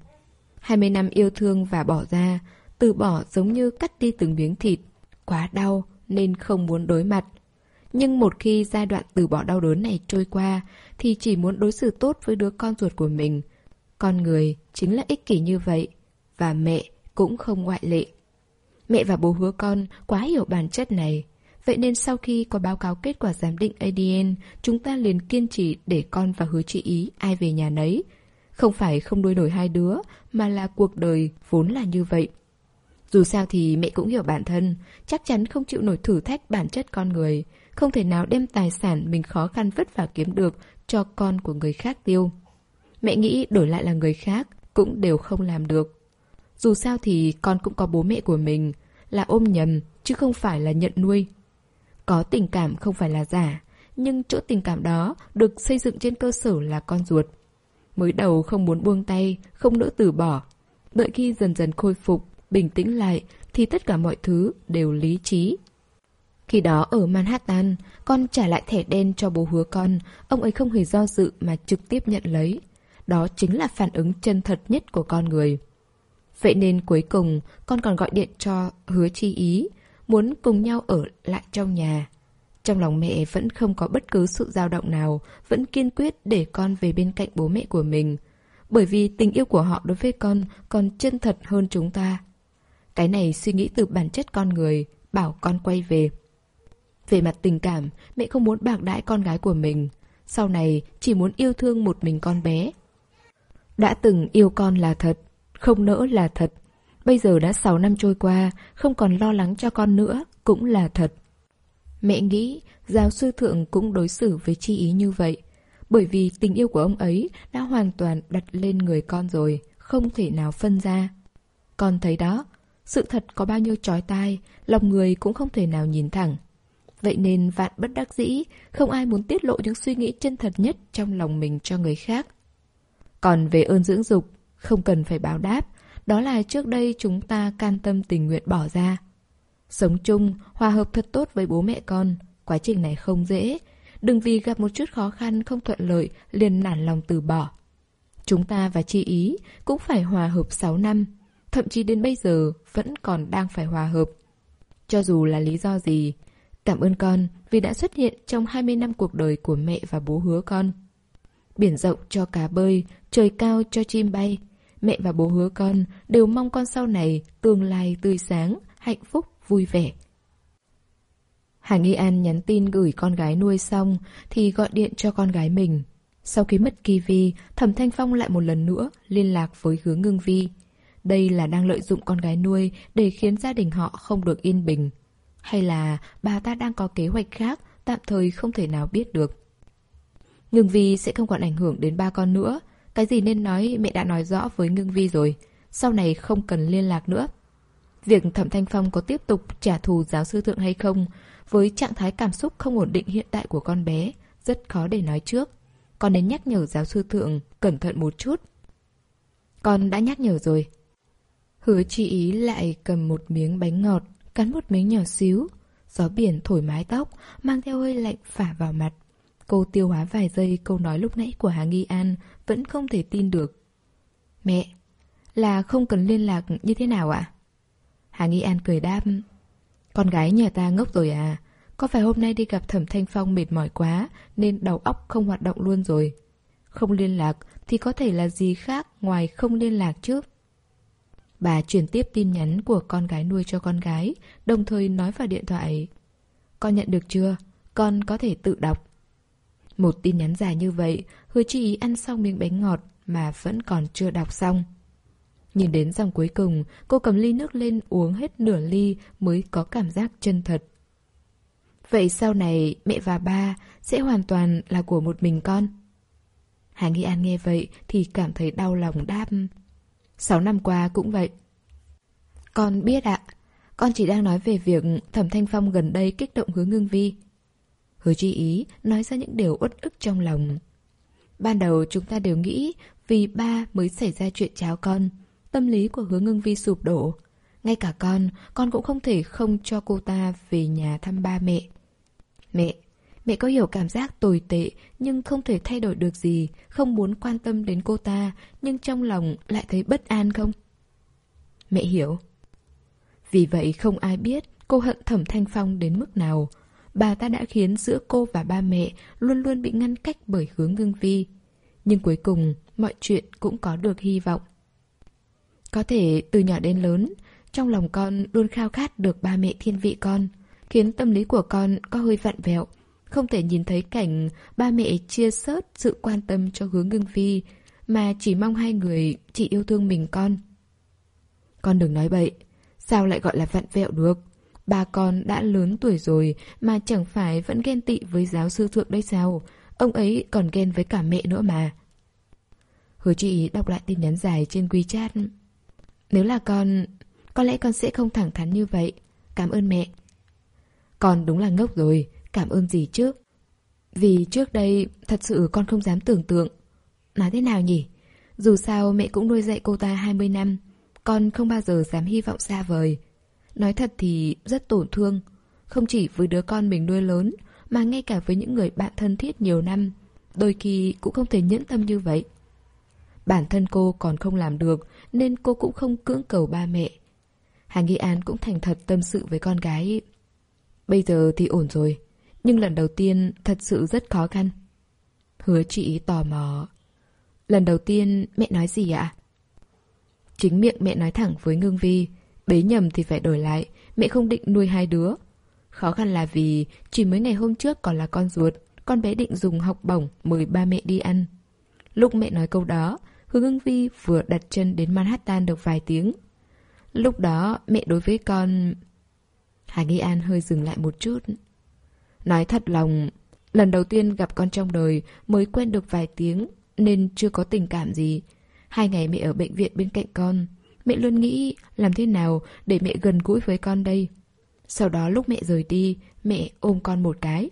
20 năm yêu thương và bỏ ra, từ bỏ giống như cắt đi từng miếng thịt, quá đau nên không muốn đối mặt. Nhưng một khi giai đoạn từ bỏ đau đớn này trôi qua thì chỉ muốn đối xử tốt với đứa con ruột của mình. Con người chính là ích kỷ như vậy và mẹ cũng không ngoại lệ. Mẹ và bố hứa con quá hiểu bản chất này. Vậy nên sau khi có báo cáo kết quả giám định ADN, chúng ta liền kiên trì để con và hứa chị ý ai về nhà nấy. Không phải không đuôi nổi hai đứa, mà là cuộc đời vốn là như vậy. Dù sao thì mẹ cũng hiểu bản thân, chắc chắn không chịu nổi thử thách bản chất con người, không thể nào đem tài sản mình khó khăn vất vả kiếm được cho con của người khác tiêu. Mẹ nghĩ đổi lại là người khác cũng đều không làm được. Dù sao thì con cũng có bố mẹ của mình, là ôm nhầm chứ không phải là nhận nuôi. Có tình cảm không phải là giả, nhưng chỗ tình cảm đó được xây dựng trên cơ sở là con ruột. Mới đầu không muốn buông tay, không nỡ từ bỏ. Đợi khi dần dần khôi phục, bình tĩnh lại thì tất cả mọi thứ đều lý trí. Khi đó ở Manhattan, con trả lại thẻ đen cho bố hứa con, ông ấy không hề do dự mà trực tiếp nhận lấy. Đó chính là phản ứng chân thật nhất của con người. Vậy nên cuối cùng con còn gọi điện cho hứa chi ý, muốn cùng nhau ở lại trong nhà. Trong lòng mẹ vẫn không có bất cứ sự dao động nào, vẫn kiên quyết để con về bên cạnh bố mẹ của mình. Bởi vì tình yêu của họ đối với con còn chân thật hơn chúng ta. Cái này suy nghĩ từ bản chất con người, bảo con quay về. Về mặt tình cảm, mẹ không muốn bạc đãi con gái của mình. Sau này chỉ muốn yêu thương một mình con bé. Đã từng yêu con là thật, không nỡ là thật. Bây giờ đã 6 năm trôi qua, không còn lo lắng cho con nữa, cũng là thật. Mẹ nghĩ giáo sư thượng cũng đối xử với chi ý như vậy. Bởi vì tình yêu của ông ấy đã hoàn toàn đặt lên người con rồi, không thể nào phân ra. Con thấy đó, sự thật có bao nhiêu trói tai, lòng người cũng không thể nào nhìn thẳng. Vậy nên vạn bất đắc dĩ, không ai muốn tiết lộ những suy nghĩ chân thật nhất trong lòng mình cho người khác. Còn về ơn dưỡng dục, không cần phải báo đáp, đó là trước đây chúng ta can tâm tình nguyện bỏ ra. Sống chung, hòa hợp thật tốt với bố mẹ con, quá trình này không dễ. Đừng vì gặp một chút khó khăn không thuận lợi liền nản lòng từ bỏ. Chúng ta và chị ý cũng phải hòa hợp 6 năm, thậm chí đến bây giờ vẫn còn đang phải hòa hợp. Cho dù là lý do gì, cảm ơn con vì đã xuất hiện trong 20 năm cuộc đời của mẹ và bố hứa con. Biển rộng cho cá bơi, trời cao cho chim bay, mẹ và bố hứa con đều mong con sau này tương lai tươi sáng, hạnh phúc, vui vẻ. Hà Nghi An nhắn tin gửi con gái nuôi xong thì gọi điện cho con gái mình. Sau khi mất Kiwi, Thẩm Thanh Phong lại một lần nữa liên lạc với Hứa ngưng vi. Đây là đang lợi dụng con gái nuôi để khiến gia đình họ không được yên bình. Hay là bà ta đang có kế hoạch khác, tạm thời không thể nào biết được. Ngưng vi sẽ không còn ảnh hưởng đến ba con nữa, cái gì nên nói, mẹ đã nói rõ với Ngưng Vi rồi. Sau này không cần liên lạc nữa. Việc Thẩm Thanh Phong có tiếp tục trả thù giáo sư thượng hay không, Với trạng thái cảm xúc không ổn định hiện tại của con bé, Rất khó để nói trước. Con nên nhắc nhở giáo sư thượng Cẩn thận một chút. Con đã nhắc nhở rồi. Hứa chị ý lại cầm một miếng bánh ngọt, Cắn một miếng nhỏ xíu. Gió biển thổi mái tóc, Mang theo hơi lạnh phả vào mặt. Cô tiêu hóa vài giây câu nói lúc nãy của Hà Nghi An vẫn không thể tin được Mẹ, Là không cần liên lạc như thế nào ạ? Hà Nghi An cười đáp, Con gái nhà ta ngốc rồi à Có phải hôm nay đi gặp Thẩm Thanh Phong mệt mỏi quá Nên đầu óc không hoạt động luôn rồi Không liên lạc Thì có thể là gì khác ngoài không liên lạc chứ Bà chuyển tiếp tin nhắn của con gái nuôi cho con gái, Đồng thời nói vào điện thoại, Con nhận được chưa? Con có thể tự đọc một tin nhắn dài như vậy, hứa chi ý ăn xong miếng bánh ngọt, mà vẫn còn chưa đọc xong. Nhìn đến dòng cuối cùng, cô cầm ly nước lên uống hết nửa ly mới có cảm giác chân thật. Vậy sau này mẹ và ba sẽ hoàn toàn là của một mình con? Hà Nghi An nghe vậy thì cảm thấy đau lòng đáp. Sáu năm qua cũng vậy. Con biết ạ. Con chỉ đang nói về việc Thẩm Thanh Phong gần đây kích động hứa ngưng vi. Hứa chi ý nói ra những điều uất ức trong lòng. Ban đầu chúng ta đều nghĩ vì ba mới xảy ra chuyện cháo con. Tâm lý của hứa ngưng vi sụp đổ. Ngay cả con, con cũng không thể không cho cô ta về nhà thăm ba mẹ. Mẹ, mẹ có hiểu cảm giác tồi tệ nhưng không thể thay đổi được gì, không muốn quan tâm đến cô ta, nhưng trong lòng lại thấy bất an không? Mẹ hiểu. Vì vậy không ai biết cô hận thẩm thanh phong đến mức nào. Bà ta đã khiến giữa cô và ba mẹ luôn luôn bị ngăn cách bởi hướng ngưng vi. Nhưng cuối cùng, mọi chuyện cũng có được hy vọng. Có thể từ nhỏ đến lớn, trong lòng con luôn khao khát được ba mẹ thiên vị con, khiến tâm lý của con có hơi vặn vẹo, không thể nhìn thấy cảnh ba mẹ chia sớt sự quan tâm cho hướng ngưng vi, mà chỉ mong hai người chỉ yêu thương mình con. Con đừng nói bậy, sao lại gọi là vặn vẹo được? Ba con đã lớn tuổi rồi mà chẳng phải vẫn ghen tị với giáo sư thượng đấy sao? Ông ấy còn ghen với cả mẹ nữa mà. Hứa chị đọc lại tin nhắn dài trên WeChat. Nếu là con, có lẽ con sẽ không thẳng thắn như vậy. Cảm ơn mẹ. Con đúng là ngốc rồi, cảm ơn gì chứ? Vì trước đây thật sự con không dám tưởng tượng. Nói thế nào nhỉ? Dù sao mẹ cũng nuôi dạy cô ta 20 năm, con không bao giờ dám hy vọng xa vời. Nói thật thì rất tổn thương, không chỉ với đứa con mình nuôi lớn, mà ngay cả với những người bạn thân thiết nhiều năm, đôi khi cũng không thể nhẫn tâm như vậy. Bản thân cô còn không làm được, nên cô cũng không cưỡng cầu ba mẹ. Hà Nghi An cũng thành thật tâm sự với con gái. Bây giờ thì ổn rồi, nhưng lần đầu tiên thật sự rất khó khăn. Hứa chị tò mò. Lần đầu tiên mẹ nói gì ạ? Chính miệng mẹ nói thẳng với Ngưng Vi, bế nhầm thì phải đổi lại, mẹ không định nuôi hai đứa. Khó khăn là vì chỉ mới ngày hôm trước còn là con ruột, con bé định dùng học bổng mời ba mẹ đi ăn. Lúc mẹ nói câu đó, Hương Ưng Vi vừa đặt chân đến Manhattan được vài tiếng. Lúc đó mẹ đối với con... Hà Nghi An hơi dừng lại một chút. Nói thật lòng, lần đầu tiên gặp con trong đời mới quen được vài tiếng nên chưa có tình cảm gì. Hai ngày mẹ ở bệnh viện bên cạnh con, mẹ luôn nghĩ làm thế nào để mẹ gần gũi với con đây. Sau đó lúc mẹ rời đi, mẹ ôm con một cái.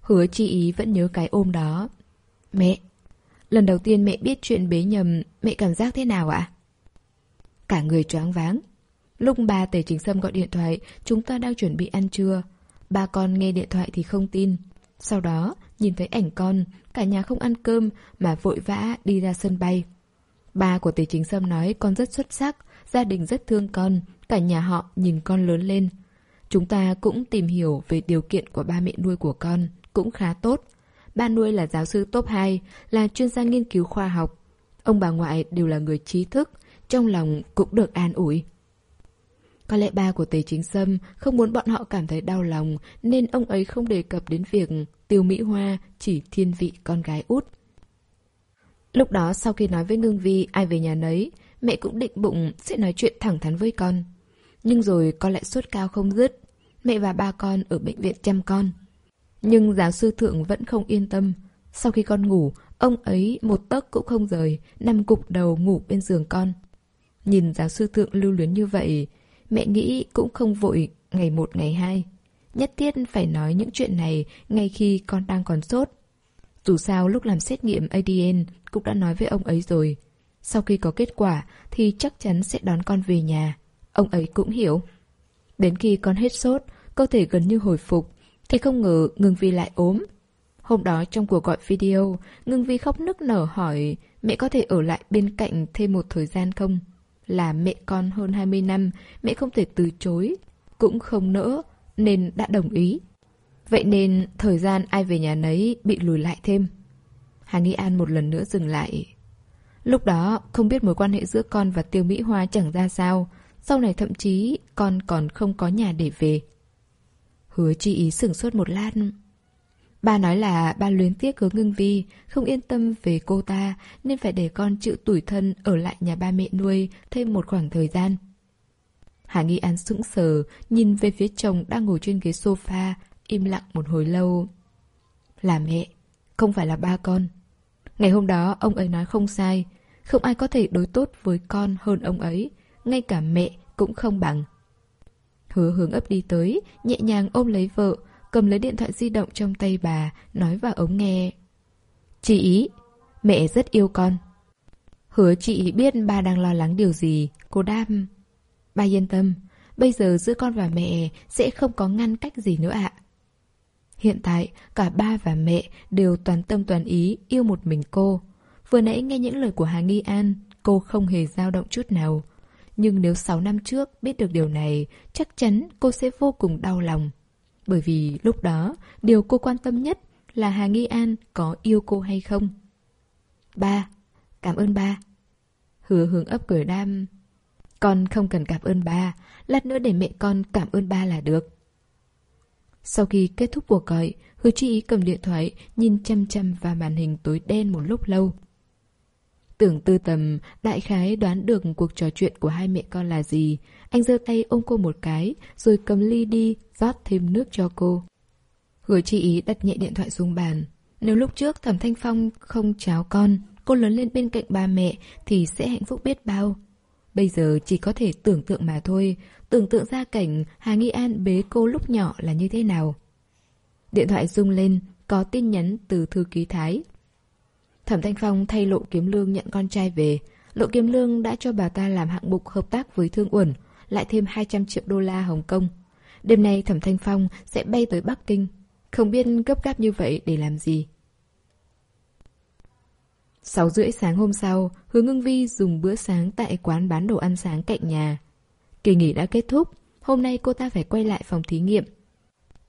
Hứa chi ý vẫn nhớ cái ôm đó. Mẹ, lần đầu tiên mẹ biết chuyện bế nhầm, mẹ cảm giác thế nào ạ? Cả người choáng váng. Lúc ba Tề Chính Sâm gọi điện thoại, chúng ta đang chuẩn bị ăn trưa. Ba con nghe điện thoại thì không tin. Sau đó, nhìn thấy ảnh con, cả nhà không ăn cơm mà vội vã đi ra sân bay. Ba của Tề Chính Sâm nói con rất xuất sắc, gia đình rất thương con, cả nhà họ nhìn con lớn lên. Chúng ta cũng tìm hiểu về điều kiện của ba mẹ nuôi của con, cũng khá tốt. Ba nuôi là giáo sư top 2, là chuyên gia nghiên cứu khoa học. Ông bà ngoại đều là người trí thức, trong lòng cũng được an ủi. Có lẽ ba của Tề Chính Sâm không muốn bọn họ cảm thấy đau lòng nên ông ấy không đề cập đến việc Tiêu Mỹ Hoa chỉ thiên vị con gái út. Lúc đó sau khi nói với Ngưng Vi ai về nhà nấy, mẹ cũng định bụng sẽ nói chuyện thẳng thắn với con. Nhưng rồi con lại sốt cao không dứt. Mẹ và ba con ở bệnh viện chăm con. Nhưng giáo sư thượng vẫn không yên tâm. Sau khi con ngủ, ông ấy một tấc cũng không rời, nằm cục đầu ngủ bên giường con. Nhìn giáo sư thượng lưu luyến như vậy, mẹ nghĩ cũng không vội ngày một ngày hai. Nhất thiết phải nói những chuyện này ngay khi con đang còn sốt. Dù sao lúc làm xét nghiệm ADN cũng đã nói với ông ấy rồi. Sau khi có kết quả thì chắc chắn sẽ đón con về nhà. Ông ấy cũng hiểu. Đến khi con hết sốt, cơ thể gần như hồi phục, thì không ngờ Ngưng Vi lại ốm. Hôm đó trong cuộc gọi video, Ngưng Vi khóc nức nở hỏi mẹ có thể ở lại bên cạnh thêm một thời gian không? Là mẹ con hơn 20 năm, mẹ không thể từ chối, cũng không nỡ, nên đã đồng ý. Vậy nên thời gian ai về nhà nấy bị lùi lại thêm. Hà Nghi An một lần nữa dừng lại. Lúc đó không biết mối quan hệ giữa con và Tiêu Mỹ Hoa chẳng ra sao. Sau này thậm chí con còn không có nhà để về. Hứa chi ý sửng sốt một lát. Ba nói là ba luyến tiếc hứa ngưng vi, không yên tâm về cô ta nên phải để con chịu tủi thân ở lại nhà ba mẹ nuôi thêm một khoảng thời gian. Hà Nghi An sững sờ, nhìn về phía chồng đang ngồi trên ghế sofa, im lặng một hồi lâu. Là mẹ, không phải là ba con. Ngày hôm đó ông ấy nói không sai, không ai có thể đối tốt với con hơn ông ấy, ngay cả mẹ cũng không bằng. Hứa hướng ấp đi tới, nhẹ nhàng ôm lấy vợ, cầm lấy điện thoại di động trong tay bà, nói vào ống nghe. Chị ý, mẹ rất yêu con. Hứa chị biết ba đang lo lắng điều gì, cô đam. Ba yên tâm, bây giờ giữa con và mẹ sẽ không có ngăn cách gì nữa ạ. Hiện tại, cả ba và mẹ đều toàn tâm toàn ý yêu một mình cô. Vừa nãy nghe những lời của Hà Nghi An, cô không hề dao động chút nào. Nhưng nếu 6 năm trước biết được điều này, chắc chắn cô sẽ vô cùng đau lòng. Bởi vì lúc đó, điều cô quan tâm nhất là Hà Nghi An có yêu cô hay không. Ba, cảm ơn ba. Hứa hướng ấp cười đam. Con không cần cảm ơn ba, lát nữa để mẹ con cảm ơn ba là được. Sau khi kết thúc cuộc gọi, Hứa Chi Ý cầm điện thoại, nhìn chăm chăm vào màn hình tối đen một lúc lâu. Tưởng tư tầm, đại khái đoán được cuộc trò chuyện của hai mẹ con là gì. Anh giơ tay ôm cô một cái, rồi cầm ly đi, rót thêm nước cho cô. Hứa chi ý đặt nhẹ điện thoại xuống bàn. Nếu lúc trước thẩm thanh phong không cháo con, cô lớn lên bên cạnh ba mẹ thì sẽ hạnh phúc biết bao. Bây giờ chỉ có thể tưởng tượng mà thôi, tưởng tượng ra cảnh Hà Nghi An bế cô lúc nhỏ là như thế nào. Điện thoại rung lên, có tin nhắn từ thư ký Thái. Thẩm Thanh Phong thay Lộ Kiếm Lương nhận con trai về. Lộ Kiếm Lương đã cho bà ta làm hạng mục hợp tác với Thương Uẩn, lại thêm 200 triệu đô la Hồng Kông. Đêm nay Thẩm Thanh Phong sẽ bay tới Bắc Kinh. Không biết gấp gáp như vậy để làm gì. 6 rưỡi sáng hôm sau, Hứa Ngưng Vi dùng bữa sáng tại quán bán đồ ăn sáng cạnh nhà. Kỳ nghỉ đã kết thúc, hôm nay cô ta phải quay lại phòng thí nghiệm.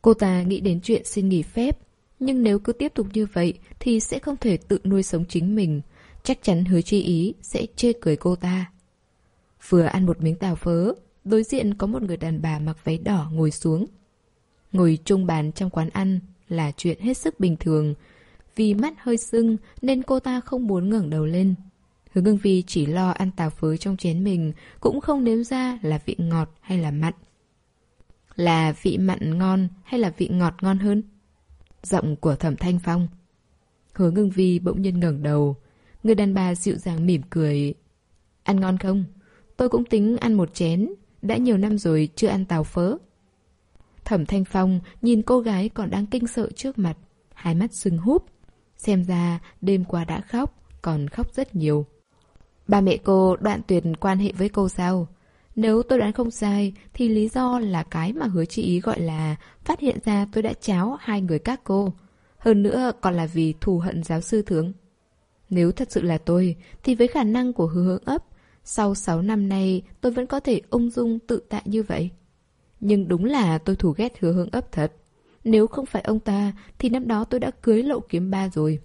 Cô ta nghĩ đến chuyện xin nghỉ phép, nhưng nếu cứ tiếp tục như vậy thì sẽ không thể tự nuôi sống chính mình. Chắc chắn hứa chi ý sẽ chê cười cô ta. Vừa ăn một miếng tàu phớ, đối diện có một người đàn bà mặc váy đỏ ngồi xuống. Ngồi chung bàn trong quán ăn là chuyện hết sức bình thường. Vì mắt hơi sưng nên cô ta không muốn ngẩng đầu lên. Hướng ngưng vi chỉ lo ăn tàu phớ trong chén mình, cũng không nếm ra là vị ngọt hay là mặn. Là vị mặn ngon hay là vị ngọt ngon hơn? Giọng của thẩm thanh phong. Hứa ngưng vi bỗng nhiên ngẩng đầu. Người đàn bà dịu dàng mỉm cười. Ăn ngon không? Tôi cũng tính ăn một chén. Đã nhiều năm rồi chưa ăn tàu phớ. Thẩm thanh phong nhìn cô gái còn đang kinh sợ trước mặt. Hai mắt sưng húp. Xem ra đêm qua đã khóc, còn khóc rất nhiều. Ba mẹ cô đoạn tuyệt quan hệ với cô sao? Nếu tôi đoán không sai, thì lý do là cái mà hứa chị ý gọi là phát hiện ra tôi đã cháo hai người các cô. Hơn nữa còn là vì thù hận giáo sư thướng. Nếu thật sự là tôi, thì với khả năng của hứa hướng ấp, sau 6 năm nay tôi vẫn có thể ung dung tự tại như vậy. Nhưng đúng là tôi thù ghét hứa hướng ấp thật. Nếu không phải ông ta, thì năm đó tôi đã cưới lậu kiếm ba rồi.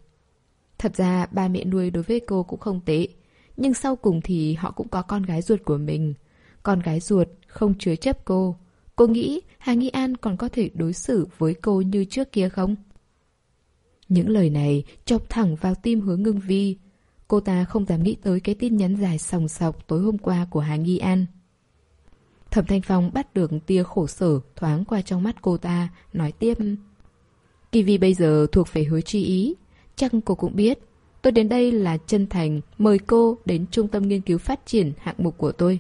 Thật ra ba mẹ nuôi đối với cô cũng không tệ. Nhưng sau cùng thì họ cũng có con gái ruột của mình. Con gái ruột không chứa chấp cô. Cô nghĩ Hà Nghi An còn có thể đối xử với cô như trước kia không? Những lời này chọc thẳng vào tim hướng ngưng vi. Cô ta không dám nghĩ tới cái tin nhắn dài sòng sọc tối hôm qua của Hà Nghi An. Thẩm Thanh Phong bắt được tia khổ sở thoáng qua trong mắt cô ta, nói tiếp. Kỳ vi bây giờ thuộc về hứa chi ý. Chắc cô cũng biết. Tôi đến đây là chân thành mời cô đến trung tâm nghiên cứu phát triển hạng mục của tôi.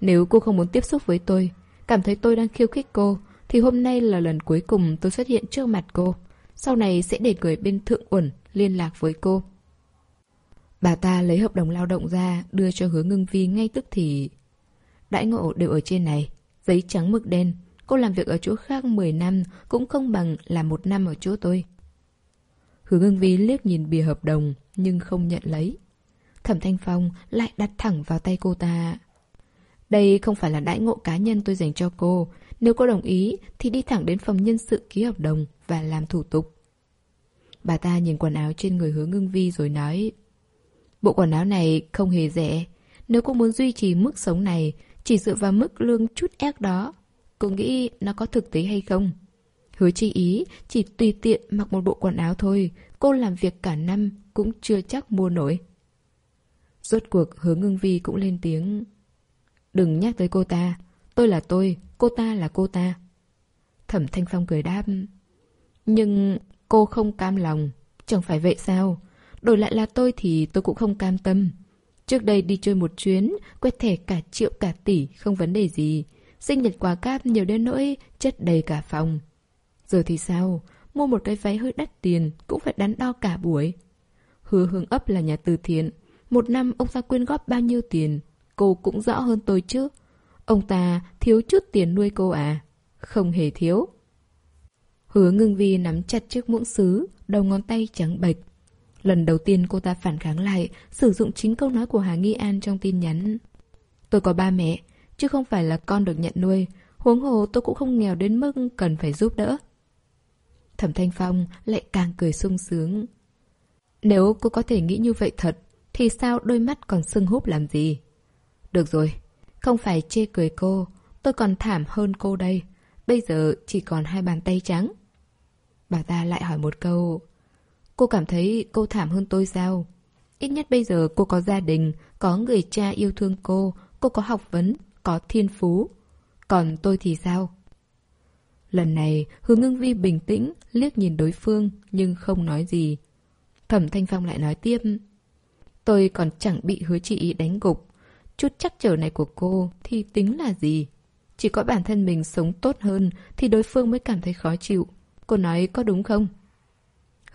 Nếu cô không muốn tiếp xúc với tôi, cảm thấy tôi đang khiêu khích cô, thì hôm nay là lần cuối cùng tôi xuất hiện trước mặt cô. Sau này sẽ để người bên Thượng Uẩn liên lạc với cô. Bà ta lấy hợp đồng lao động ra, đưa cho hứa ngưng vi ngay tức thì. Đãi ngộ đều ở trên này, giấy trắng mực đen. Cô làm việc ở chỗ khác 10 năm cũng không bằng là một năm ở chỗ tôi. Hứa ngưng vi liếc nhìn bìa hợp đồng nhưng không nhận lấy. Thẩm Thanh Phong lại đặt thẳng vào tay cô ta. Đây không phải là đãi ngộ cá nhân tôi dành cho cô. Nếu cô đồng ý thì đi thẳng đến phòng nhân sự ký hợp đồng và làm thủ tục. Bà ta nhìn quần áo trên người hứa ngưng vi rồi nói Bộ quần áo này không hề rẻ. Nếu cô muốn duy trì mức sống này chỉ dựa vào mức lương chút ép đó, cô nghĩ nó có thực tế hay không? Hứa chi ý chỉ tùy tiện mặc một bộ quần áo thôi, cô làm việc cả năm cũng chưa chắc mua nổi. Rốt cuộc hứa ngưng vi cũng lên tiếng. Đừng nhắc tới cô ta, tôi là tôi, cô ta là cô ta. Thẩm Thanh Phong cười đáp. Nhưng cô không cam lòng, chẳng phải vậy sao? Đổi lại là tôi thì tôi cũng không cam tâm. Trước đây đi chơi một chuyến, quét thẻ cả triệu cả tỷ, không vấn đề gì. Sinh nhật quà cáp nhiều đến nỗi chất đầy cả phòng. Giờ thì sao? Mua một cái váy hơi đắt tiền cũng phải đắn đo cả buổi. Hứa hướng ấp là nhà từ thiện. Một năm ông ta quyên góp bao nhiêu tiền? Cô cũng rõ hơn tôi chứ. Ông ta thiếu chút tiền nuôi cô à? Không hề thiếu. Hứa ngưng vi nắm chặt chiếc muỗng sứ, đầu ngón tay trắng bệch. Lần đầu tiên cô ta phản kháng lại, sử dụng chính câu nói của Hà Nghi An trong tin nhắn. Tôi có ba mẹ, chứ không phải là con được nhận nuôi. Huống hồ tôi cũng không nghèo đến mức cần phải giúp đỡ. Thẩm Thanh Phong lại càng cười sung sướng. Nếu cô có thể nghĩ như vậy thật, thì sao đôi mắt còn sưng húp làm gì? Được rồi, không phải chê cười cô, tôi còn thảm hơn cô đây. Bây giờ chỉ còn hai bàn tay trắng. Bà ta lại hỏi một câu. Cô cảm thấy cô thảm hơn tôi sao? Ít nhất bây giờ cô có gia đình, có người cha yêu thương cô, cô có học vấn, có thiên phú. Còn tôi thì sao? Lần này, hương ngưng vi bình tĩnh, liếc nhìn đối phương, nhưng không nói gì. Thẩm Thanh Phong lại nói tiếp. Tôi còn chẳng bị hứa chị đánh gục. Chút chắc trở này của cô thì tính là gì? Chỉ có bản thân mình sống tốt hơn thì đối phương mới cảm thấy khó chịu. Cô nói có đúng không?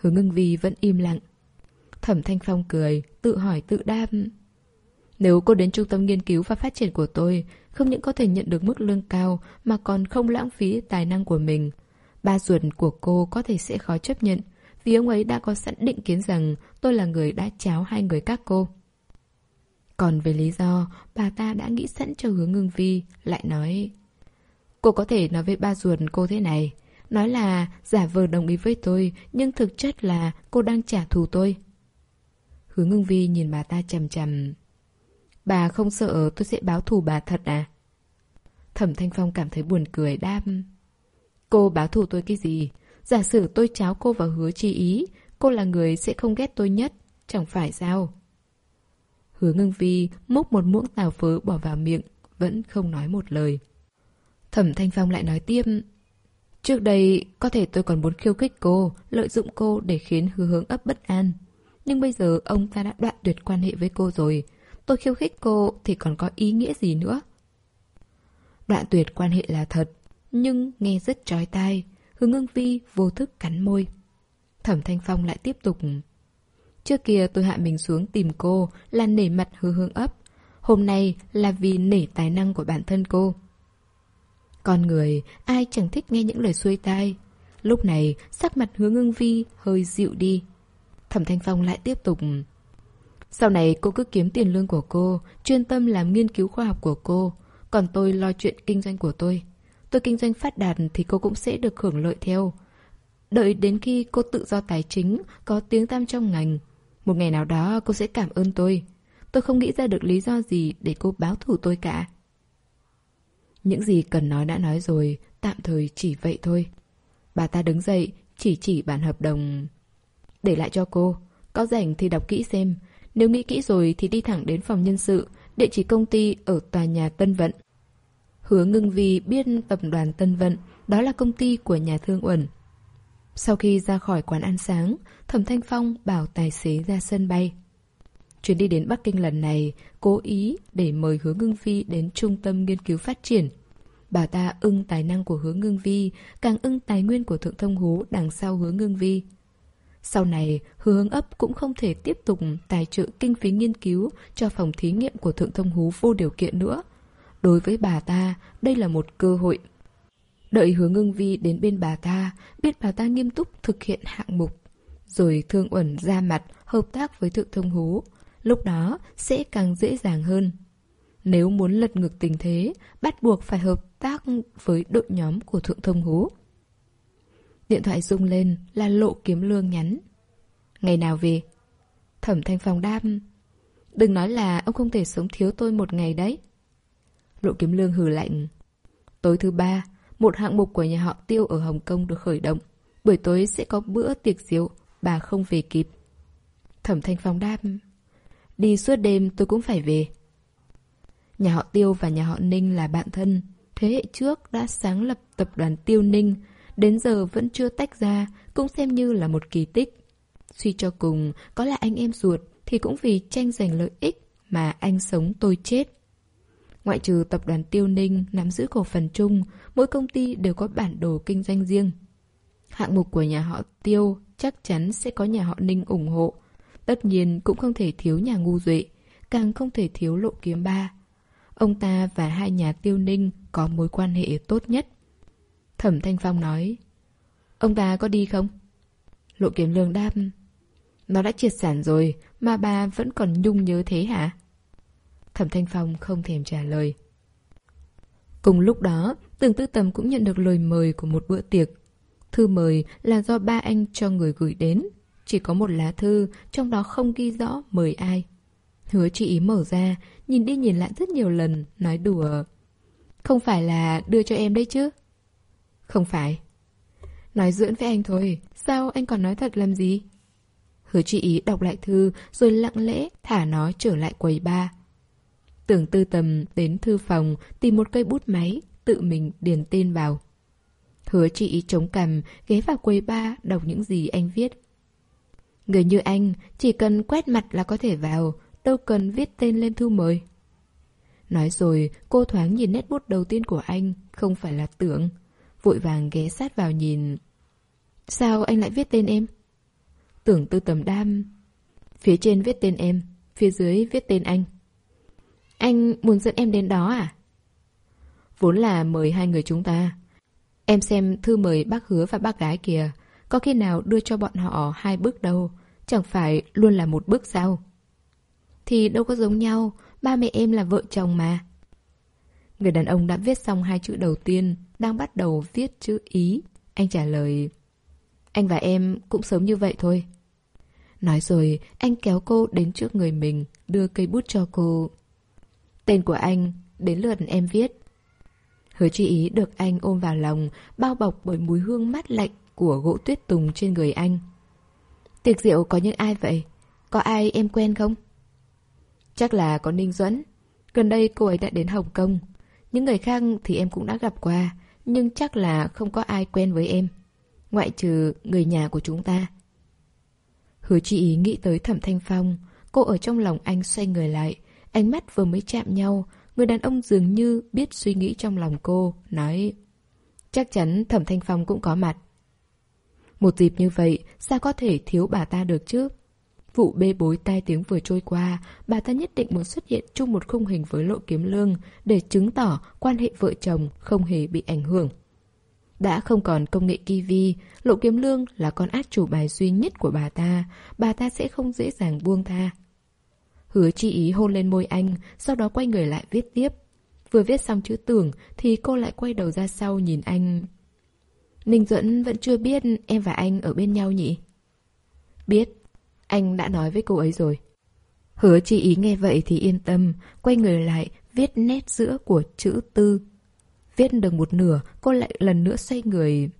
Hứa ngưng vi vẫn im lặng. Thẩm Thanh Phong cười, tự hỏi tự đam. Nếu cô đến trung tâm nghiên cứu và phát triển của tôi, không những có thể nhận được mức lương cao mà còn không lãng phí tài năng của mình. Ba ruột của cô có thể sẽ khó chấp nhận, vì ông ấy đã có sẵn định kiến rằng tôi là người đã cháo hai người các cô. Còn về lý do, bà ta đã nghĩ sẵn cho hướng ngưng vi, lại nói Cô có thể nói với ba ruột cô thế này Nói là giả vờ đồng ý với tôi Nhưng thực chất là cô đang trả thù tôi Hứa ngưng vi nhìn bà ta chầm chầm Bà không sợ tôi sẽ báo thù bà thật à? Thẩm Thanh Phong cảm thấy buồn cười đáp Cô báo thù tôi cái gì? Giả sử tôi cháo cô và hứa chi ý Cô là người sẽ không ghét tôi nhất Chẳng phải sao? Hứa ngưng vi múc một muỗng tàu phớ bỏ vào miệng, vẫn không nói một lời. Thẩm Thanh Phong lại nói tiếp. Trước đây, có thể tôi còn muốn khiêu khích cô, lợi dụng cô để khiến hư hướng ấp bất an. Nhưng bây giờ ông ta đã đoạn tuyệt quan hệ với cô rồi. Tôi khiêu khích cô thì còn có ý nghĩa gì nữa? Đoạn tuyệt quan hệ là thật, nhưng nghe rất trói tai. Hướng ngưng vi vô thức cắn môi. Thẩm Thanh Phong lại tiếp tục Trước kia tôi hạ mình xuống tìm cô là nể mặt hư hương ấp. Hôm nay là vì nể tài năng của bản thân cô. Con người, ai chẳng thích nghe những lời xuôi tai. Lúc này, sắc mặt hứa ngưng vi hơi dịu đi. Thẩm Thanh Phong lại tiếp tục. Sau này cô cứ kiếm tiền lương của cô, chuyên tâm làm nghiên cứu khoa học của cô. Còn tôi lo chuyện kinh doanh của tôi. Tôi kinh doanh phát đạt thì cô cũng sẽ được hưởng lợi theo. Đợi đến khi cô tự do tài chính, có tiếng tăm trong ngành, một ngày nào đó cô sẽ cảm ơn tôi. Tôi không nghĩ ra được lý do gì để cô báo thù tôi cả. Những gì cần nói đã nói rồi, tạm thời chỉ vậy thôi. Bà ta đứng dậy, chỉ chỉ bản hợp đồng. Để lại cho cô, có rảnh thì đọc kỹ xem. Nếu nghĩ kỹ rồi thì đi thẳng đến phòng nhân sự, địa chỉ công ty ở tòa nhà Tân Vận. Hứa ngưng vì biết tập đoàn Tân Vận, đó là công ty của nhà thương uẩn. Sau khi ra khỏi quán ăn sáng, Thẩm Thanh Phong bảo tài xế ra sân bay. Chuyến đi đến Bắc Kinh lần này, cố ý để mời Hứa Ngưng Vi đến Trung tâm Nghiên cứu Phát triển. Bà ta ưng tài năng của Hứa Ngưng Vi, càng ưng tài nguyên của Thượng Thông Hú đằng sau Hứa Ngưng Vi. Sau này, Hứa Hướng ấp cũng không thể tiếp tục tài trợ kinh phí nghiên cứu cho phòng thí nghiệm của Thượng Thông Hú vô điều kiện nữa. Đối với bà ta, đây là một cơ hội Đợi hứa ngưng vi đến bên bà ta, biết bà ta nghiêm túc thực hiện hạng mục. Rồi thương uẩn ra mặt hợp tác với thượng thông hú. Lúc đó sẽ càng dễ dàng hơn. Nếu muốn lật ngược tình thế, bắt buộc phải hợp tác với đội nhóm của thượng thông hú. Điện thoại rung lên là lộ kiếm lương nhắn. Ngày nào về? Thẩm thanh phong đam. Đừng nói là ông không thể sống thiếu tôi một ngày đấy. Lộ kiếm lương hừ lạnh. Tối thứ ba, một hạng mục của nhà họ Tiêu ở Hồng Kông được khởi động. Buổi tối sẽ có bữa tiệc rượu, bà không về kịp. Thẩm Thanh Phong đáp. Đi suốt đêm tôi cũng phải về. Nhà họ Tiêu và nhà họ Ninh là bạn thân. Thế hệ trước đã sáng lập tập đoàn Tiêu Ninh, đến giờ vẫn chưa tách ra, cũng xem như là một kỳ tích. Suy cho cùng, có là anh em ruột thì cũng vì tranh giành lợi ích mà anh sống tôi chết. Ngoại trừ tập đoàn Tiêu Ninh nắm giữ cổ phần chung, mỗi công ty đều có bản đồ kinh doanh riêng. Hạng mục của nhà họ Tiêu chắc chắn sẽ có nhà họ Ninh ủng hộ. Tất nhiên cũng không thể thiếu nhà ngu duệ, càng không thể thiếu lộ kiếm ba. Ông ta và hai nhà Tiêu Ninh có mối quan hệ tốt nhất. Thẩm Thanh Phong nói, ông ta có đi không? Lộ kiếm lương đáp, nó đã triệt sản rồi, mà bà vẫn còn nhung nhớ thế hả? Thẩm Thanh Phong không thèm trả lời. Cùng lúc đó, Tưởng Tư Tầm cũng nhận được lời mời của một bữa tiệc. Thư mời là do ba anh cho người gửi đến. Chỉ có một lá thư, trong đó không ghi rõ mời ai. Hứa chị ý mở ra, nhìn đi nhìn lại rất nhiều lần, nói đùa. Không phải là đưa cho em đấy chứ? Không phải. Nói dưỡng với anh thôi, sao anh còn nói thật làm gì? Hứa chị ý đọc lại thư rồi lặng lẽ thả nó trở lại quầy ba. Tưởng tư tầm đến thư phòng tìm một cây bút máy, tự mình điền tên vào. Hứa chị ý chống cằm, ghé vào quầy ba đọc những gì anh viết. Người như anh, chỉ cần quét mặt là có thể vào, đâu cần viết tên lên thư mời. Nói rồi, cô thoáng nhìn nét bút đầu tiên của anh, không phải là tưởng. Vội vàng ghé sát vào nhìn. Sao anh lại viết tên em? Tưởng tư tầm đam. Phía trên viết tên em, phía dưới viết tên anh. Anh muốn dẫn em đến đó à? Vốn là mời hai người chúng ta. Em xem thư mời bác hứa và bác gái kìa. Có khi nào đưa cho bọn họ hai bước đâu. Chẳng phải luôn là một bước sao? Thì đâu có giống nhau. Ba mẹ em là vợ chồng mà. Người đàn ông đã viết xong hai chữ đầu tiên, đang bắt đầu viết chữ ý. Anh trả lời... Anh và em cũng sớm như vậy thôi. Nói rồi, anh kéo cô đến trước người mình, đưa cây bút cho cô. Tên của anh, đến lượt em viết. Hứa chi ý được anh ôm vào lòng, bao bọc bởi mùi hương mát lạnh của gỗ tuyết tùng trên người anh. Tiệc rượu có những ai vậy? Có ai em quen không? Chắc là có Ninh Duẫn. Gần đây cô ấy đã đến Hồng Kông. Những người khác thì em cũng đã gặp qua, nhưng chắc là không có ai quen với em. Ngoại trừ người nhà của chúng ta. Hứa chị ý nghĩ tới thẩm thanh phong. Cô ở trong lòng anh xoay người lại. Ánh mắt vừa mới chạm nhau. Người đàn ông dường như biết suy nghĩ trong lòng cô. Nói Chắc chắn thẩm thanh phong cũng có mặt. Một dịp như vậy, sao có thể thiếu bà ta được chứ? Vụ bê bối tai tiếng vừa trôi qua, bà ta nhất định muốn xuất hiện chung một khung hình với lộ kiếm lương để chứng tỏ quan hệ vợ chồng không hề bị ảnh hưởng. Đã không còn công nghệ Kiwi, Lộ Kiếm Lương là con át chủ bài duy nhất của bà ta, bà ta sẽ không dễ dàng buông tha. Hứa chi ý hôn lên môi anh, sau đó quay người lại viết tiếp. Vừa viết xong chữ tưởng thì cô lại quay đầu ra sau nhìn anh. Ninh Duẫn vẫn chưa biết em và anh ở bên nhau nhỉ? Biết, anh đã nói với cô ấy rồi. Hứa chi ý nghe vậy thì yên tâm, quay người lại viết nét giữa của chữ tư Viết được một nửa, cô lại lần nữa xoay người.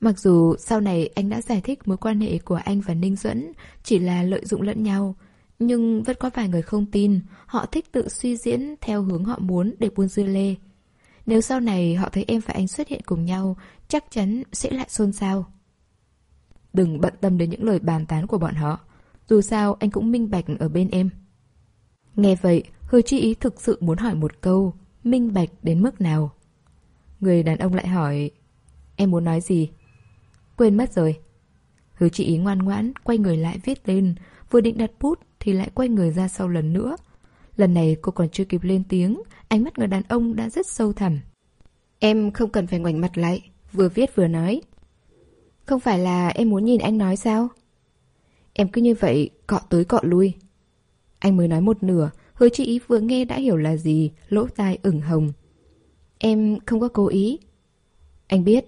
Mặc dù sau này anh đã giải thích mối quan hệ của anh và Ninh Duẫn chỉ là lợi dụng lẫn nhau, nhưng vẫn có vài người không tin, họ thích tự suy diễn theo hướng họ muốn để buôn dưa lê. Nếu sau này họ thấy em và anh xuất hiện cùng nhau, chắc chắn sẽ lại xôn xao. Đừng bận tâm đến những lời bàn tán của bọn họ. Dù sao anh cũng minh bạch ở bên em. Nghe vậy, Hứa Chi Ý thực sự muốn hỏi một câu, minh bạch đến mức nào? Người đàn ông lại hỏi Em muốn nói gì? Quên mất rồi Hứa chị ý ngoan ngoãn Quay người lại viết tên Vừa định đặt bút Thì lại quay người ra sau lần nữa Lần này cô còn chưa kịp lên tiếng Ánh mắt người đàn ông đã rất sâu thẳm Em không cần phải ngoảnh mặt lại Vừa viết vừa nói Không phải là em muốn nhìn anh nói sao? Em cứ như vậy cọ tới cọ lui Anh mới nói một nửa Hứa chị ý vừa nghe đã hiểu là gì Lỗ tai ửng hồng Em không có cố ý. Anh biết.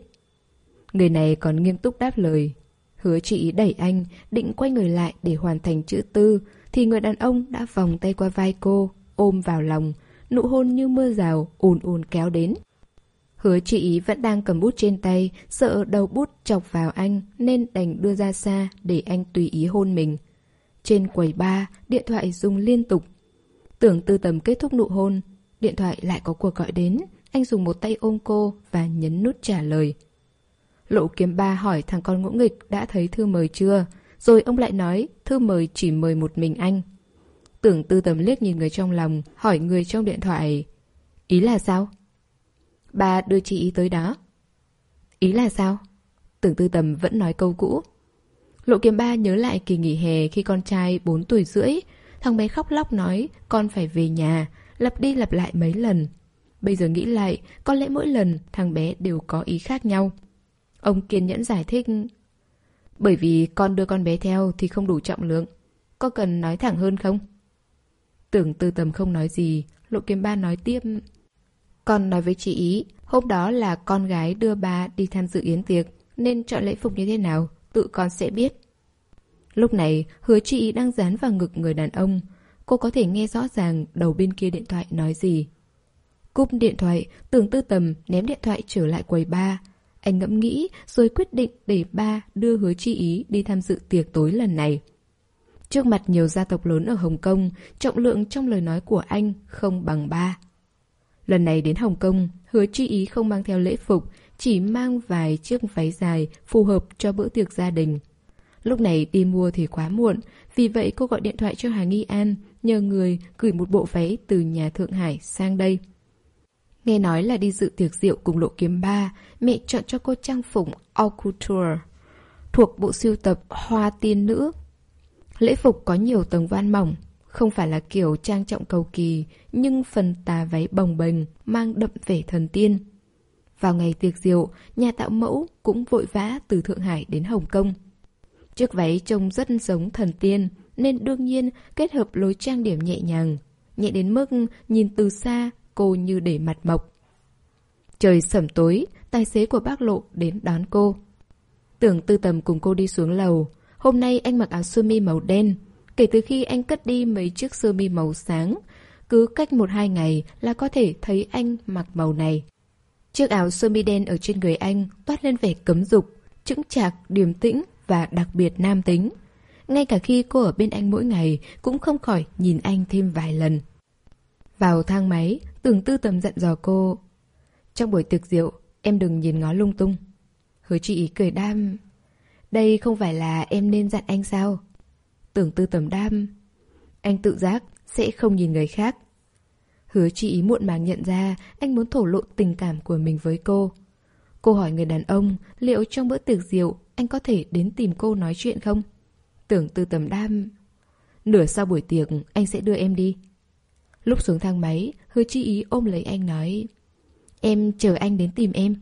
Người này còn nghiêm túc đáp lời. Hứa chị đẩy anh, định quay người lại để hoàn thành chữ tư, thì người đàn ông đã vòng tay qua vai cô, ôm vào lòng, nụ hôn như mưa rào, ùn ùn kéo đến. Hứa chị ý vẫn đang cầm bút trên tay, sợ đầu bút chọc vào anh nên đành đưa ra xa để anh tùy ý hôn mình. Trên quầy ba, điện thoại rung liên tục. Tưởng tư tầm kết thúc nụ hôn, điện thoại lại có cuộc gọi đến. Anh dùng một tay ôm cô và nhấn nút trả lời. Lộ kiếm ba hỏi thằng con ngỗ nghịch đã thấy thư mời chưa? Rồi ông lại nói thư mời chỉ mời một mình anh. Tưởng tư tầm liếc nhìn người trong lòng, hỏi người trong điện thoại. Ý là sao? bà đưa chị ý tới đó. Ý là sao? Tưởng tư tầm vẫn nói câu cũ. Lộ kiếm ba nhớ lại kỳ nghỉ hè khi con trai 4 tuổi rưỡi. Thằng bé khóc lóc nói con phải về nhà, lặp đi lặp lại mấy lần. Bây giờ nghĩ lại, có lẽ mỗi lần thằng bé đều có ý khác nhau. Ông kiên nhẫn giải thích. Bởi vì con đưa con bé theo thì không đủ trọng lượng. Có cần nói thẳng hơn không? Tưởng tư tầm không nói gì, lộ kiếm ba nói tiếp. Con nói với chị ý, hôm đó là con gái đưa ba đi tham dự yến tiệc, nên chọn lễ phục như thế nào, tự con sẽ biết. Lúc này, hứa chị ý đang dán vào ngực người đàn ông. Cô có thể nghe rõ ràng đầu bên kia điện thoại nói gì. Cúp điện thoại, tưởng tư tầm ném điện thoại trở lại quầy ba. Anh ngẫm nghĩ rồi quyết định để ba đưa hứa chi ý đi tham dự tiệc tối lần này. Trước mặt nhiều gia tộc lớn ở Hồng Kông, trọng lượng trong lời nói của anh không bằng ba. Lần này đến Hồng Kông, hứa chi ý không mang theo lễ phục, chỉ mang vài chiếc váy dài phù hợp cho bữa tiệc gia đình. Lúc này đi mua thì quá muộn, vì vậy cô gọi điện thoại cho Hà Nghi An, nhờ người gửi một bộ váy từ nhà Thượng Hải sang đây. Nghe nói là đi dự tiệc rượu cùng lộ kiếm ba, mẹ chọn cho cô trang phục All Couture, thuộc bộ siêu tập Hoa Tiên Nữ. Lễ phục có nhiều tầng van mỏng, không phải là kiểu trang trọng cầu kỳ, nhưng phần tà váy bồng bềnh mang đậm vẻ thần tiên. Vào ngày tiệc rượu, nhà tạo mẫu cũng vội vã từ Thượng Hải đến Hồng Kông. Chiếc váy trông rất giống thần tiên, nên đương nhiên kết hợp lối trang điểm nhẹ nhàng. Nhẹ đến mức nhìn từ xa, cô như để mặt mộc. Trời sẩm tối, tài xế của bác lộ đến đón cô. Tưởng tư tầm cùng cô đi xuống lầu. Hôm nay anh mặc áo sơ mi màu đen, Kể từ khi anh cất đi mấy chiếc sơ mi màu sáng, cứ cách một hai ngày là có thể thấy anh mặc màu này. Chiếc áo sơ mi đen ở trên người anh toát lên vẻ cấm dục, chững chạc, điềm tĩnh và đặc biệt nam tính. Ngay cả khi cô ở bên anh mỗi ngày cũng không khỏi nhìn anh thêm vài lần. Vào thang máy, tưởng tư tầm giận dò cô. Trong buổi tiệc rượu, em đừng nhìn ngó lung tung. Hứa chị ý cười đam. Đây không phải là em nên dặn anh sao? Tưởng tư tầm đam Anh tự giác sẽ không nhìn người khác Hứa chị ý muộn màng nhận ra Anh muốn thổ lộ tình cảm của mình với cô Cô hỏi người đàn ông Liệu trong bữa tiệc rượu Anh có thể đến tìm cô nói chuyện không Tưởng tư tầm đam Nửa sau buổi tiệc anh sẽ đưa em đi Lúc xuống thang máy Hứa chi ý ôm lấy anh nói Em chờ anh đến tìm em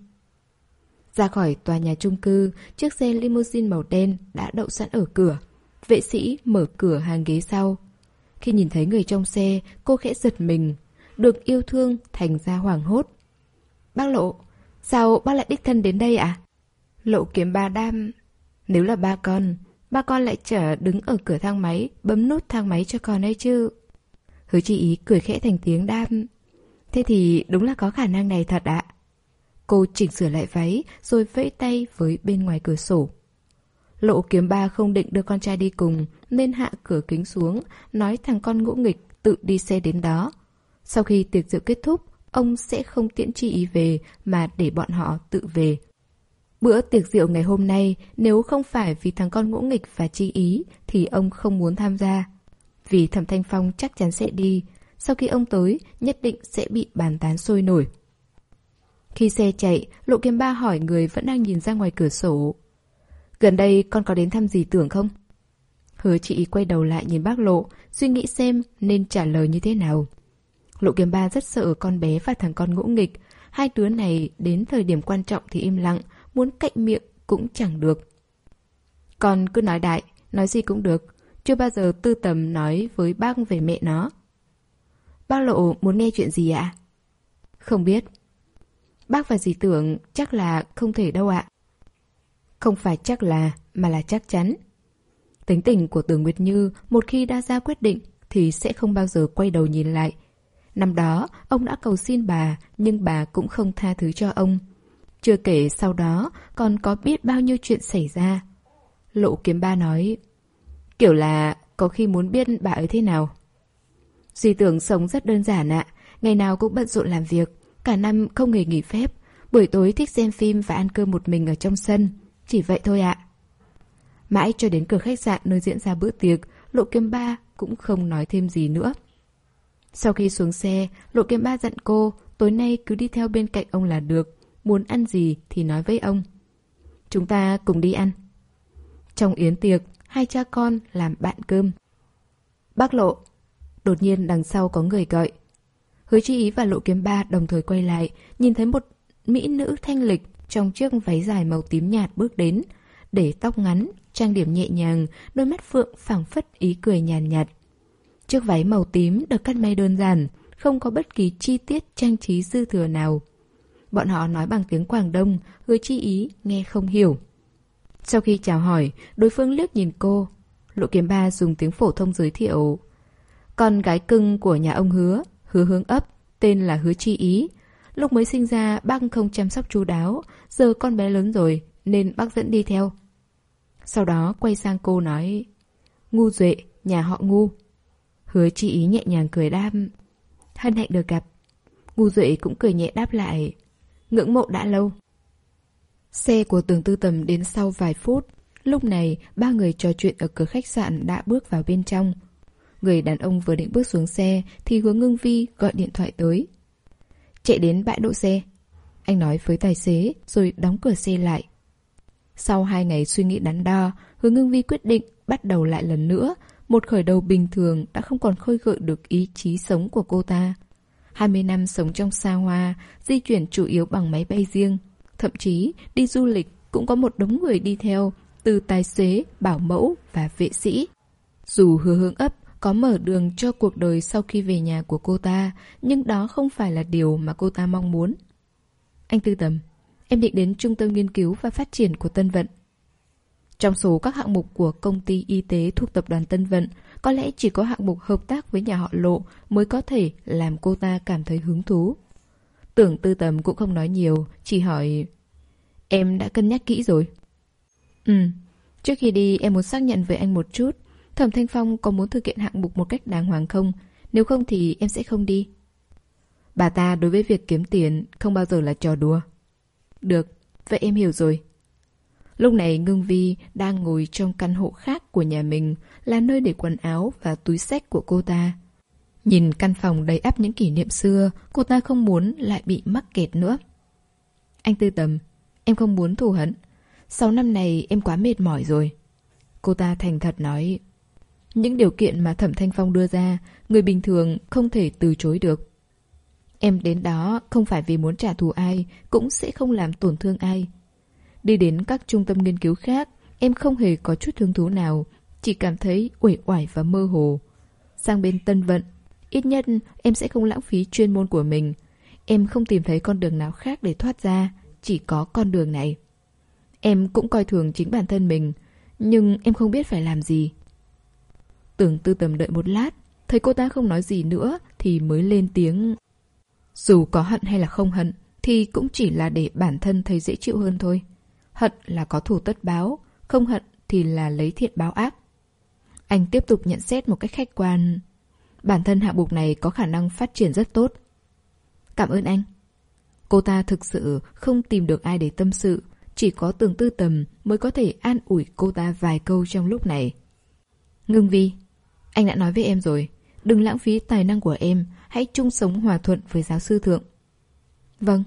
Ra khỏi tòa nhà chung cư Chiếc xe limousine màu đen đã đậu sẵn ở cửa Vệ sĩ mở cửa hàng ghế sau. Khi nhìn thấy người trong xe, cô khẽ giật mình. Được yêu thương thành ra hoảng hốt. Bác Lộ, sao bác lại đích thân đến đây à? Lộ kiếm ba đam. Nếu là ba con, ba con lại chở đứng ở cửa thang máy, bấm nút thang máy cho con ấy chứ. Hứa chi ý cười khẽ thành tiếng đam. Thế thì đúng là có khả năng này thật ạ. Cô chỉnh sửa lại váy rồi vẫy tay với bên ngoài cửa sổ. Lộ kiếm ba không định đưa con trai đi cùng nên hạ cửa kính xuống, nói thằng con ngỗ nghịch tự đi xe đến đó. Sau khi tiệc rượu kết thúc, ông sẽ không tiễn chi ý về mà để bọn họ tự về. Bữa tiệc rượu ngày hôm nay nếu không phải vì thằng con ngỗ nghịch và chi ý thì ông không muốn tham gia. Vì thẩm thanh phong chắc chắn sẽ đi, sau khi ông tới nhất định sẽ bị bàn tán sôi nổi. Khi xe chạy, Lộ Kiếm Ba hỏi người vẫn đang nhìn ra ngoài cửa sổ. Gần đây con có đến thăm gì tưởng không? Hứa chị quay đầu lại nhìn bác Lộ, suy nghĩ xem nên trả lời như thế nào. Lộ kiếm ba rất sợ con bé và thằng con ngỗ nghịch. Hai đứa này đến thời điểm quan trọng thì im lặng, muốn cạnh miệng cũng chẳng được. Con cứ nói đại, nói gì cũng được. Chưa bao giờ tư tầm nói với bác về mẹ nó. Bác Lộ muốn nghe chuyện gì ạ? Không biết. Bác và dì tưởng chắc là không thể đâu ạ. Không phải chắc là, mà là chắc chắn. Tính tình của Tưởng Nguyệt Như một khi đã ra quyết định thì sẽ không bao giờ quay đầu nhìn lại. Năm đó, ông đã cầu xin bà, nhưng bà cũng không tha thứ cho ông. Chưa kể sau đó, còn có biết bao nhiêu chuyện xảy ra. Lộ kiếm ba nói, kiểu là có khi muốn biết bà ấy thế nào. Duy tưởng sống rất đơn giản ạ, ngày nào cũng bận rộn làm việc, cả năm không hề nghỉ phép, buổi tối thích xem phim và ăn cơm một mình ở trong sân, chỉ vậy thôi ạ. Mãi cho đến cửa khách sạn nơi diễn ra bữa tiệc, Lộ Kiếm Ba cũng không nói thêm gì nữa. Sau khi xuống xe, Lộ Kiếm Ba dặn cô tối nay cứ đi theo bên cạnh ông là được, muốn ăn gì thì nói với ông. Chúng ta cùng đi ăn. Trong yến tiệc, hai cha con làm bạn cơm. Bác Lộ, đột nhiên đằng sau có người gọi. Hứa Chi Ý và Lộ Kiếm Ba đồng thời quay lại, nhìn thấy một mỹ nữ thanh lịch trong chiếc váy dài màu tím nhạt bước đến, để tóc ngắn, trang điểm nhẹ nhàng, đôi mắt phượng phảng phất ý cười nhàn nhạt, Chiếc váy màu tím được cắt may đơn giản, không có bất kỳ chi tiết trang trí dư thừa nào. Bọn họ nói bằng tiếng Quảng Đông, hứa chi ý, nghe không hiểu. Sau khi chào hỏi, đối phương liếc nhìn cô. Lộ kiếm ba dùng tiếng phổ thông giới thiệu. Con gái cưng của nhà ông hứa, hứa hướng ấp, tên là hứa chi ý. Lúc mới sinh ra, bác không chăm sóc chú đáo, giờ con bé lớn rồi, nên bác dẫn đi theo. Sau đó quay sang cô nói Ngu Duệ, nhà họ Ngu Hứa chi ý nhẹ nhàng cười đáp Hân hạnh được gặp Ngu Duệ cũng cười nhẹ đáp lại Ngưỡng mộ đã lâu Xe của tường tư tầm đến sau vài phút Lúc này ba người trò chuyện ở cửa khách sạn đã bước vào bên trong Người đàn ông vừa định bước xuống xe Thì hướng ngưng vi gọi điện thoại tới Chạy đến bãi đỗ xe Anh nói với tài xế Rồi đóng cửa xe lại sau hai ngày suy nghĩ đắn đo, Hứa Ngưng Vi quyết định bắt đầu lại lần nữa. Một khởi đầu bình thường đã không còn khơi gợi được ý chí sống của cô ta. 20 năm sống trong xa hoa, di chuyển chủ yếu bằng máy bay riêng. Thậm chí, đi du lịch cũng có một đống người đi theo, từ tài xế, bảo mẫu và vệ sĩ. Dù hứa hướng ấp có mở đường cho cuộc đời sau khi về nhà của cô ta, nhưng đó không phải là điều mà cô ta mong muốn. Anh tư tầm, em định đến Trung tâm Nghiên cứu và Phát triển của Tân Vận. Trong số các hạng mục của công ty y tế thuộc tập đoàn Tân Vận, có lẽ chỉ có hạng mục hợp tác với nhà họ Lộ mới có thể làm cô ta cảm thấy hứng thú. Tưởng tư tầm cũng không nói nhiều, chỉ hỏi Em đã cân nhắc kỹ rồi. Ừ, trước khi đi em muốn xác nhận với anh một chút. Thẩm Thanh Phong có muốn thực hiện hạng mục một cách đàng hoàng không? Nếu không thì em sẽ không đi. Bà ta đối với việc kiếm tiền không bao giờ là trò đùa. Được, vậy em hiểu rồi. Lúc này Ngưng Vi đang ngồi trong căn hộ khác của nhà mình, là nơi để quần áo và túi sách của cô ta. Nhìn căn phòng đầy ắp những kỷ niệm xưa, cô ta không muốn lại bị mắc kẹt nữa. Anh tư tầm, em không muốn thù hận. Sáu năm này em quá mệt mỏi rồi. Cô ta thành thật nói. Những điều kiện mà Thẩm Thanh Phong đưa ra, người bình thường không thể từ chối được. Em đến đó không phải vì muốn trả thù ai, cũng sẽ không làm tổn thương ai. Đi đến các trung tâm nghiên cứu khác, em không hề có chút hứng thú nào, chỉ cảm thấy uể oải và mơ hồ. Sang bên tân vận, ít nhất em sẽ không lãng phí chuyên môn của mình. Em không tìm thấy con đường nào khác để thoát ra, chỉ có con đường này. Em cũng coi thường chính bản thân mình, nhưng em không biết phải làm gì. Tưởng tư tầm đợi một lát, thấy cô ta không nói gì nữa thì mới lên tiếng dù có hận hay là không hận thì cũng chỉ là để bản thân thấy dễ chịu hơn thôi. Hận là có thủ tất báo, không hận thì là lấy thiện báo ác. Anh tiếp tục nhận xét một cách khách quan. Bản thân hạng mục này có khả năng phát triển rất tốt. Cảm ơn anh. Cô ta thực sự không tìm được ai để tâm sự, chỉ có tường tư tầm mới có thể an ủi cô ta vài câu trong lúc này. Ngưng vi, anh đã nói với em rồi, đừng lãng phí tài năng của em hãy chung sống hòa thuận với giáo sư thượng. Vâng.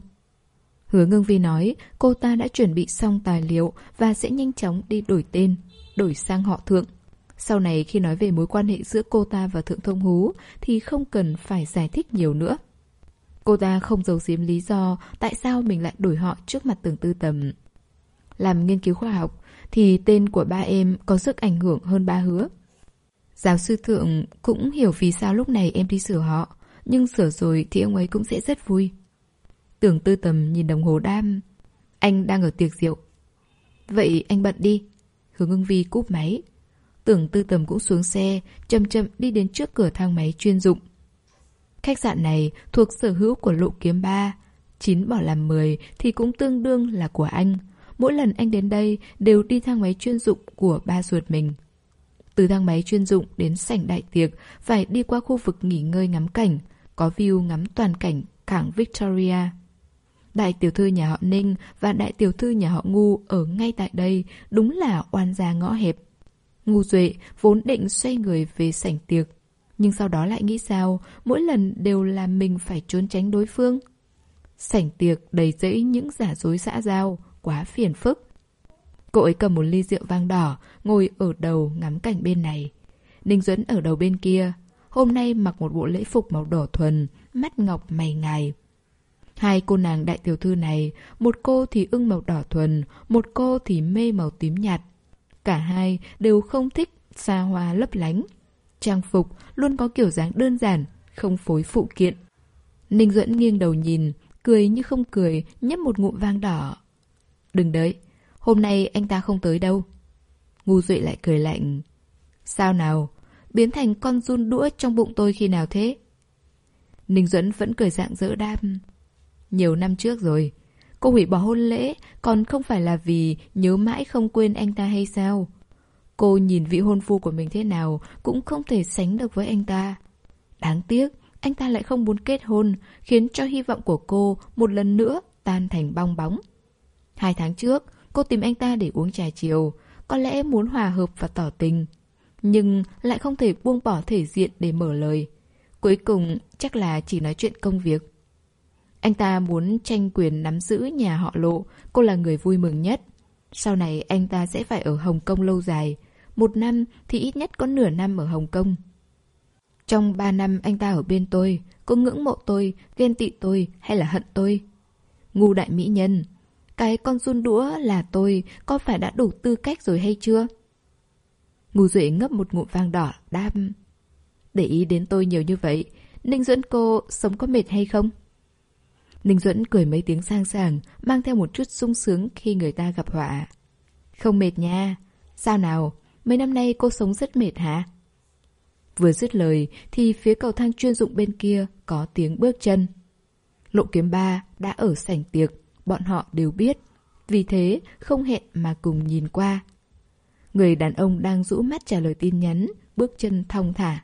Hứa ngưng vi nói cô ta đã chuẩn bị xong tài liệu và sẽ nhanh chóng đi đổi tên, đổi sang họ thượng. Sau này khi nói về mối quan hệ giữa cô ta và thượng thông hú thì không cần phải giải thích nhiều nữa. Cô ta không giấu giếm lý do tại sao mình lại đổi họ trước mặt tưởng tư tầm. Làm nghiên cứu khoa học thì tên của ba em có sức ảnh hưởng hơn ba hứa. Giáo sư thượng cũng hiểu vì sao lúc này em đi sửa họ, nhưng sửa rồi thì ông ấy cũng sẽ rất vui. Tưởng tư tầm nhìn đồng hồ đam. Anh đang ở tiệc rượu. Vậy anh bận đi. Hướng ưng vi cúp máy. Tưởng tư tầm cũng xuống xe, chậm chậm đi đến trước cửa thang máy chuyên dụng. Khách sạn này thuộc sở hữu của lộ kiếm ba. Chín bỏ làm 10 thì cũng tương đương là của anh. Mỗi lần anh đến đây đều đi thang máy chuyên dụng của ba ruột mình. Từ thang máy chuyên dụng đến sảnh đại tiệc phải đi qua khu vực nghỉ ngơi ngắm cảnh, có view ngắm toàn cảnh cảng Victoria. Đại tiểu thư nhà họ Ninh và đại tiểu thư nhà họ Ngu ở ngay tại đây đúng là oan gia ngõ hẹp. Ngu Duệ vốn định xoay người về sảnh tiệc, nhưng sau đó lại nghĩ sao mỗi lần đều là mình phải trốn tránh đối phương. Sảnh tiệc đầy rẫy những giả dối xã giao, quá phiền phức. Cô ấy cầm một ly rượu vang đỏ, ngồi ở đầu ngắm cảnh bên này. Ninh Duẫn ở đầu bên kia. Hôm nay mặc một bộ lễ phục màu đỏ thuần, mắt ngọc mày ngài. Hai cô nàng đại tiểu thư này, một cô thì ưng màu đỏ thuần, một cô thì mê màu tím nhạt. Cả hai đều không thích xa hoa lấp lánh. Trang phục luôn có kiểu dáng đơn giản, không phối phụ kiện. Ninh Duẫn nghiêng đầu nhìn, cười như không cười, nhấp một ngụm vang đỏ. Đừng đợi, hôm nay anh ta không tới đâu. Ngu Duệ lại cười lạnh. Sao nào? Biến thành con run đũa trong bụng tôi khi nào thế? Ninh Duẫn vẫn cười dạng dỡ đam. Nhiều năm trước rồi. Cô hủy bỏ hôn lễ còn không phải là vì nhớ mãi không quên anh ta hay sao? Cô nhìn vị hôn phu của mình thế nào cũng không thể sánh được với anh ta. Đáng tiếc, anh ta lại không muốn kết hôn, khiến cho hy vọng của cô một lần nữa tan thành bong bóng. Hai tháng trước, cô tìm anh ta để uống trà chiều, có lẽ muốn hòa hợp và tỏ tình. Nhưng lại không thể buông bỏ thể diện để mở lời. Cuối cùng chắc là chỉ nói chuyện công việc. Anh ta muốn tranh quyền nắm giữ nhà họ lộ, cô là người vui mừng nhất. Sau này anh ta sẽ phải ở Hồng Kông lâu dài. Một năm thì ít nhất có nửa năm ở Hồng Kông. Trong ba năm anh ta ở bên tôi, cô ngưỡng mộ tôi, ghen tị tôi hay là hận tôi? Ngu đại mỹ nhân, cái con run đũa là tôi có phải đã đủ tư cách rồi hay chưa? Ngu Duệ ngấp một ngụm vang đỏ, đam. Để ý đến tôi nhiều như vậy, Ninh Duẫn cô sống có mệt hay không? Ninh Duẫn cười mấy tiếng sang sảng, mang theo một chút sung sướng khi người ta gặp họa. Không mệt nha. Sao nào, mấy năm nay cô sống rất mệt hả? Vừa dứt lời thì phía cầu thang chuyên dụng bên kia có tiếng bước chân. Lộ kiếm ba đã ở sảnh tiệc, bọn họ đều biết. Vì thế không hẹn mà cùng nhìn qua. Người đàn ông đang rũ mắt trả lời tin nhắn, bước chân thong thả.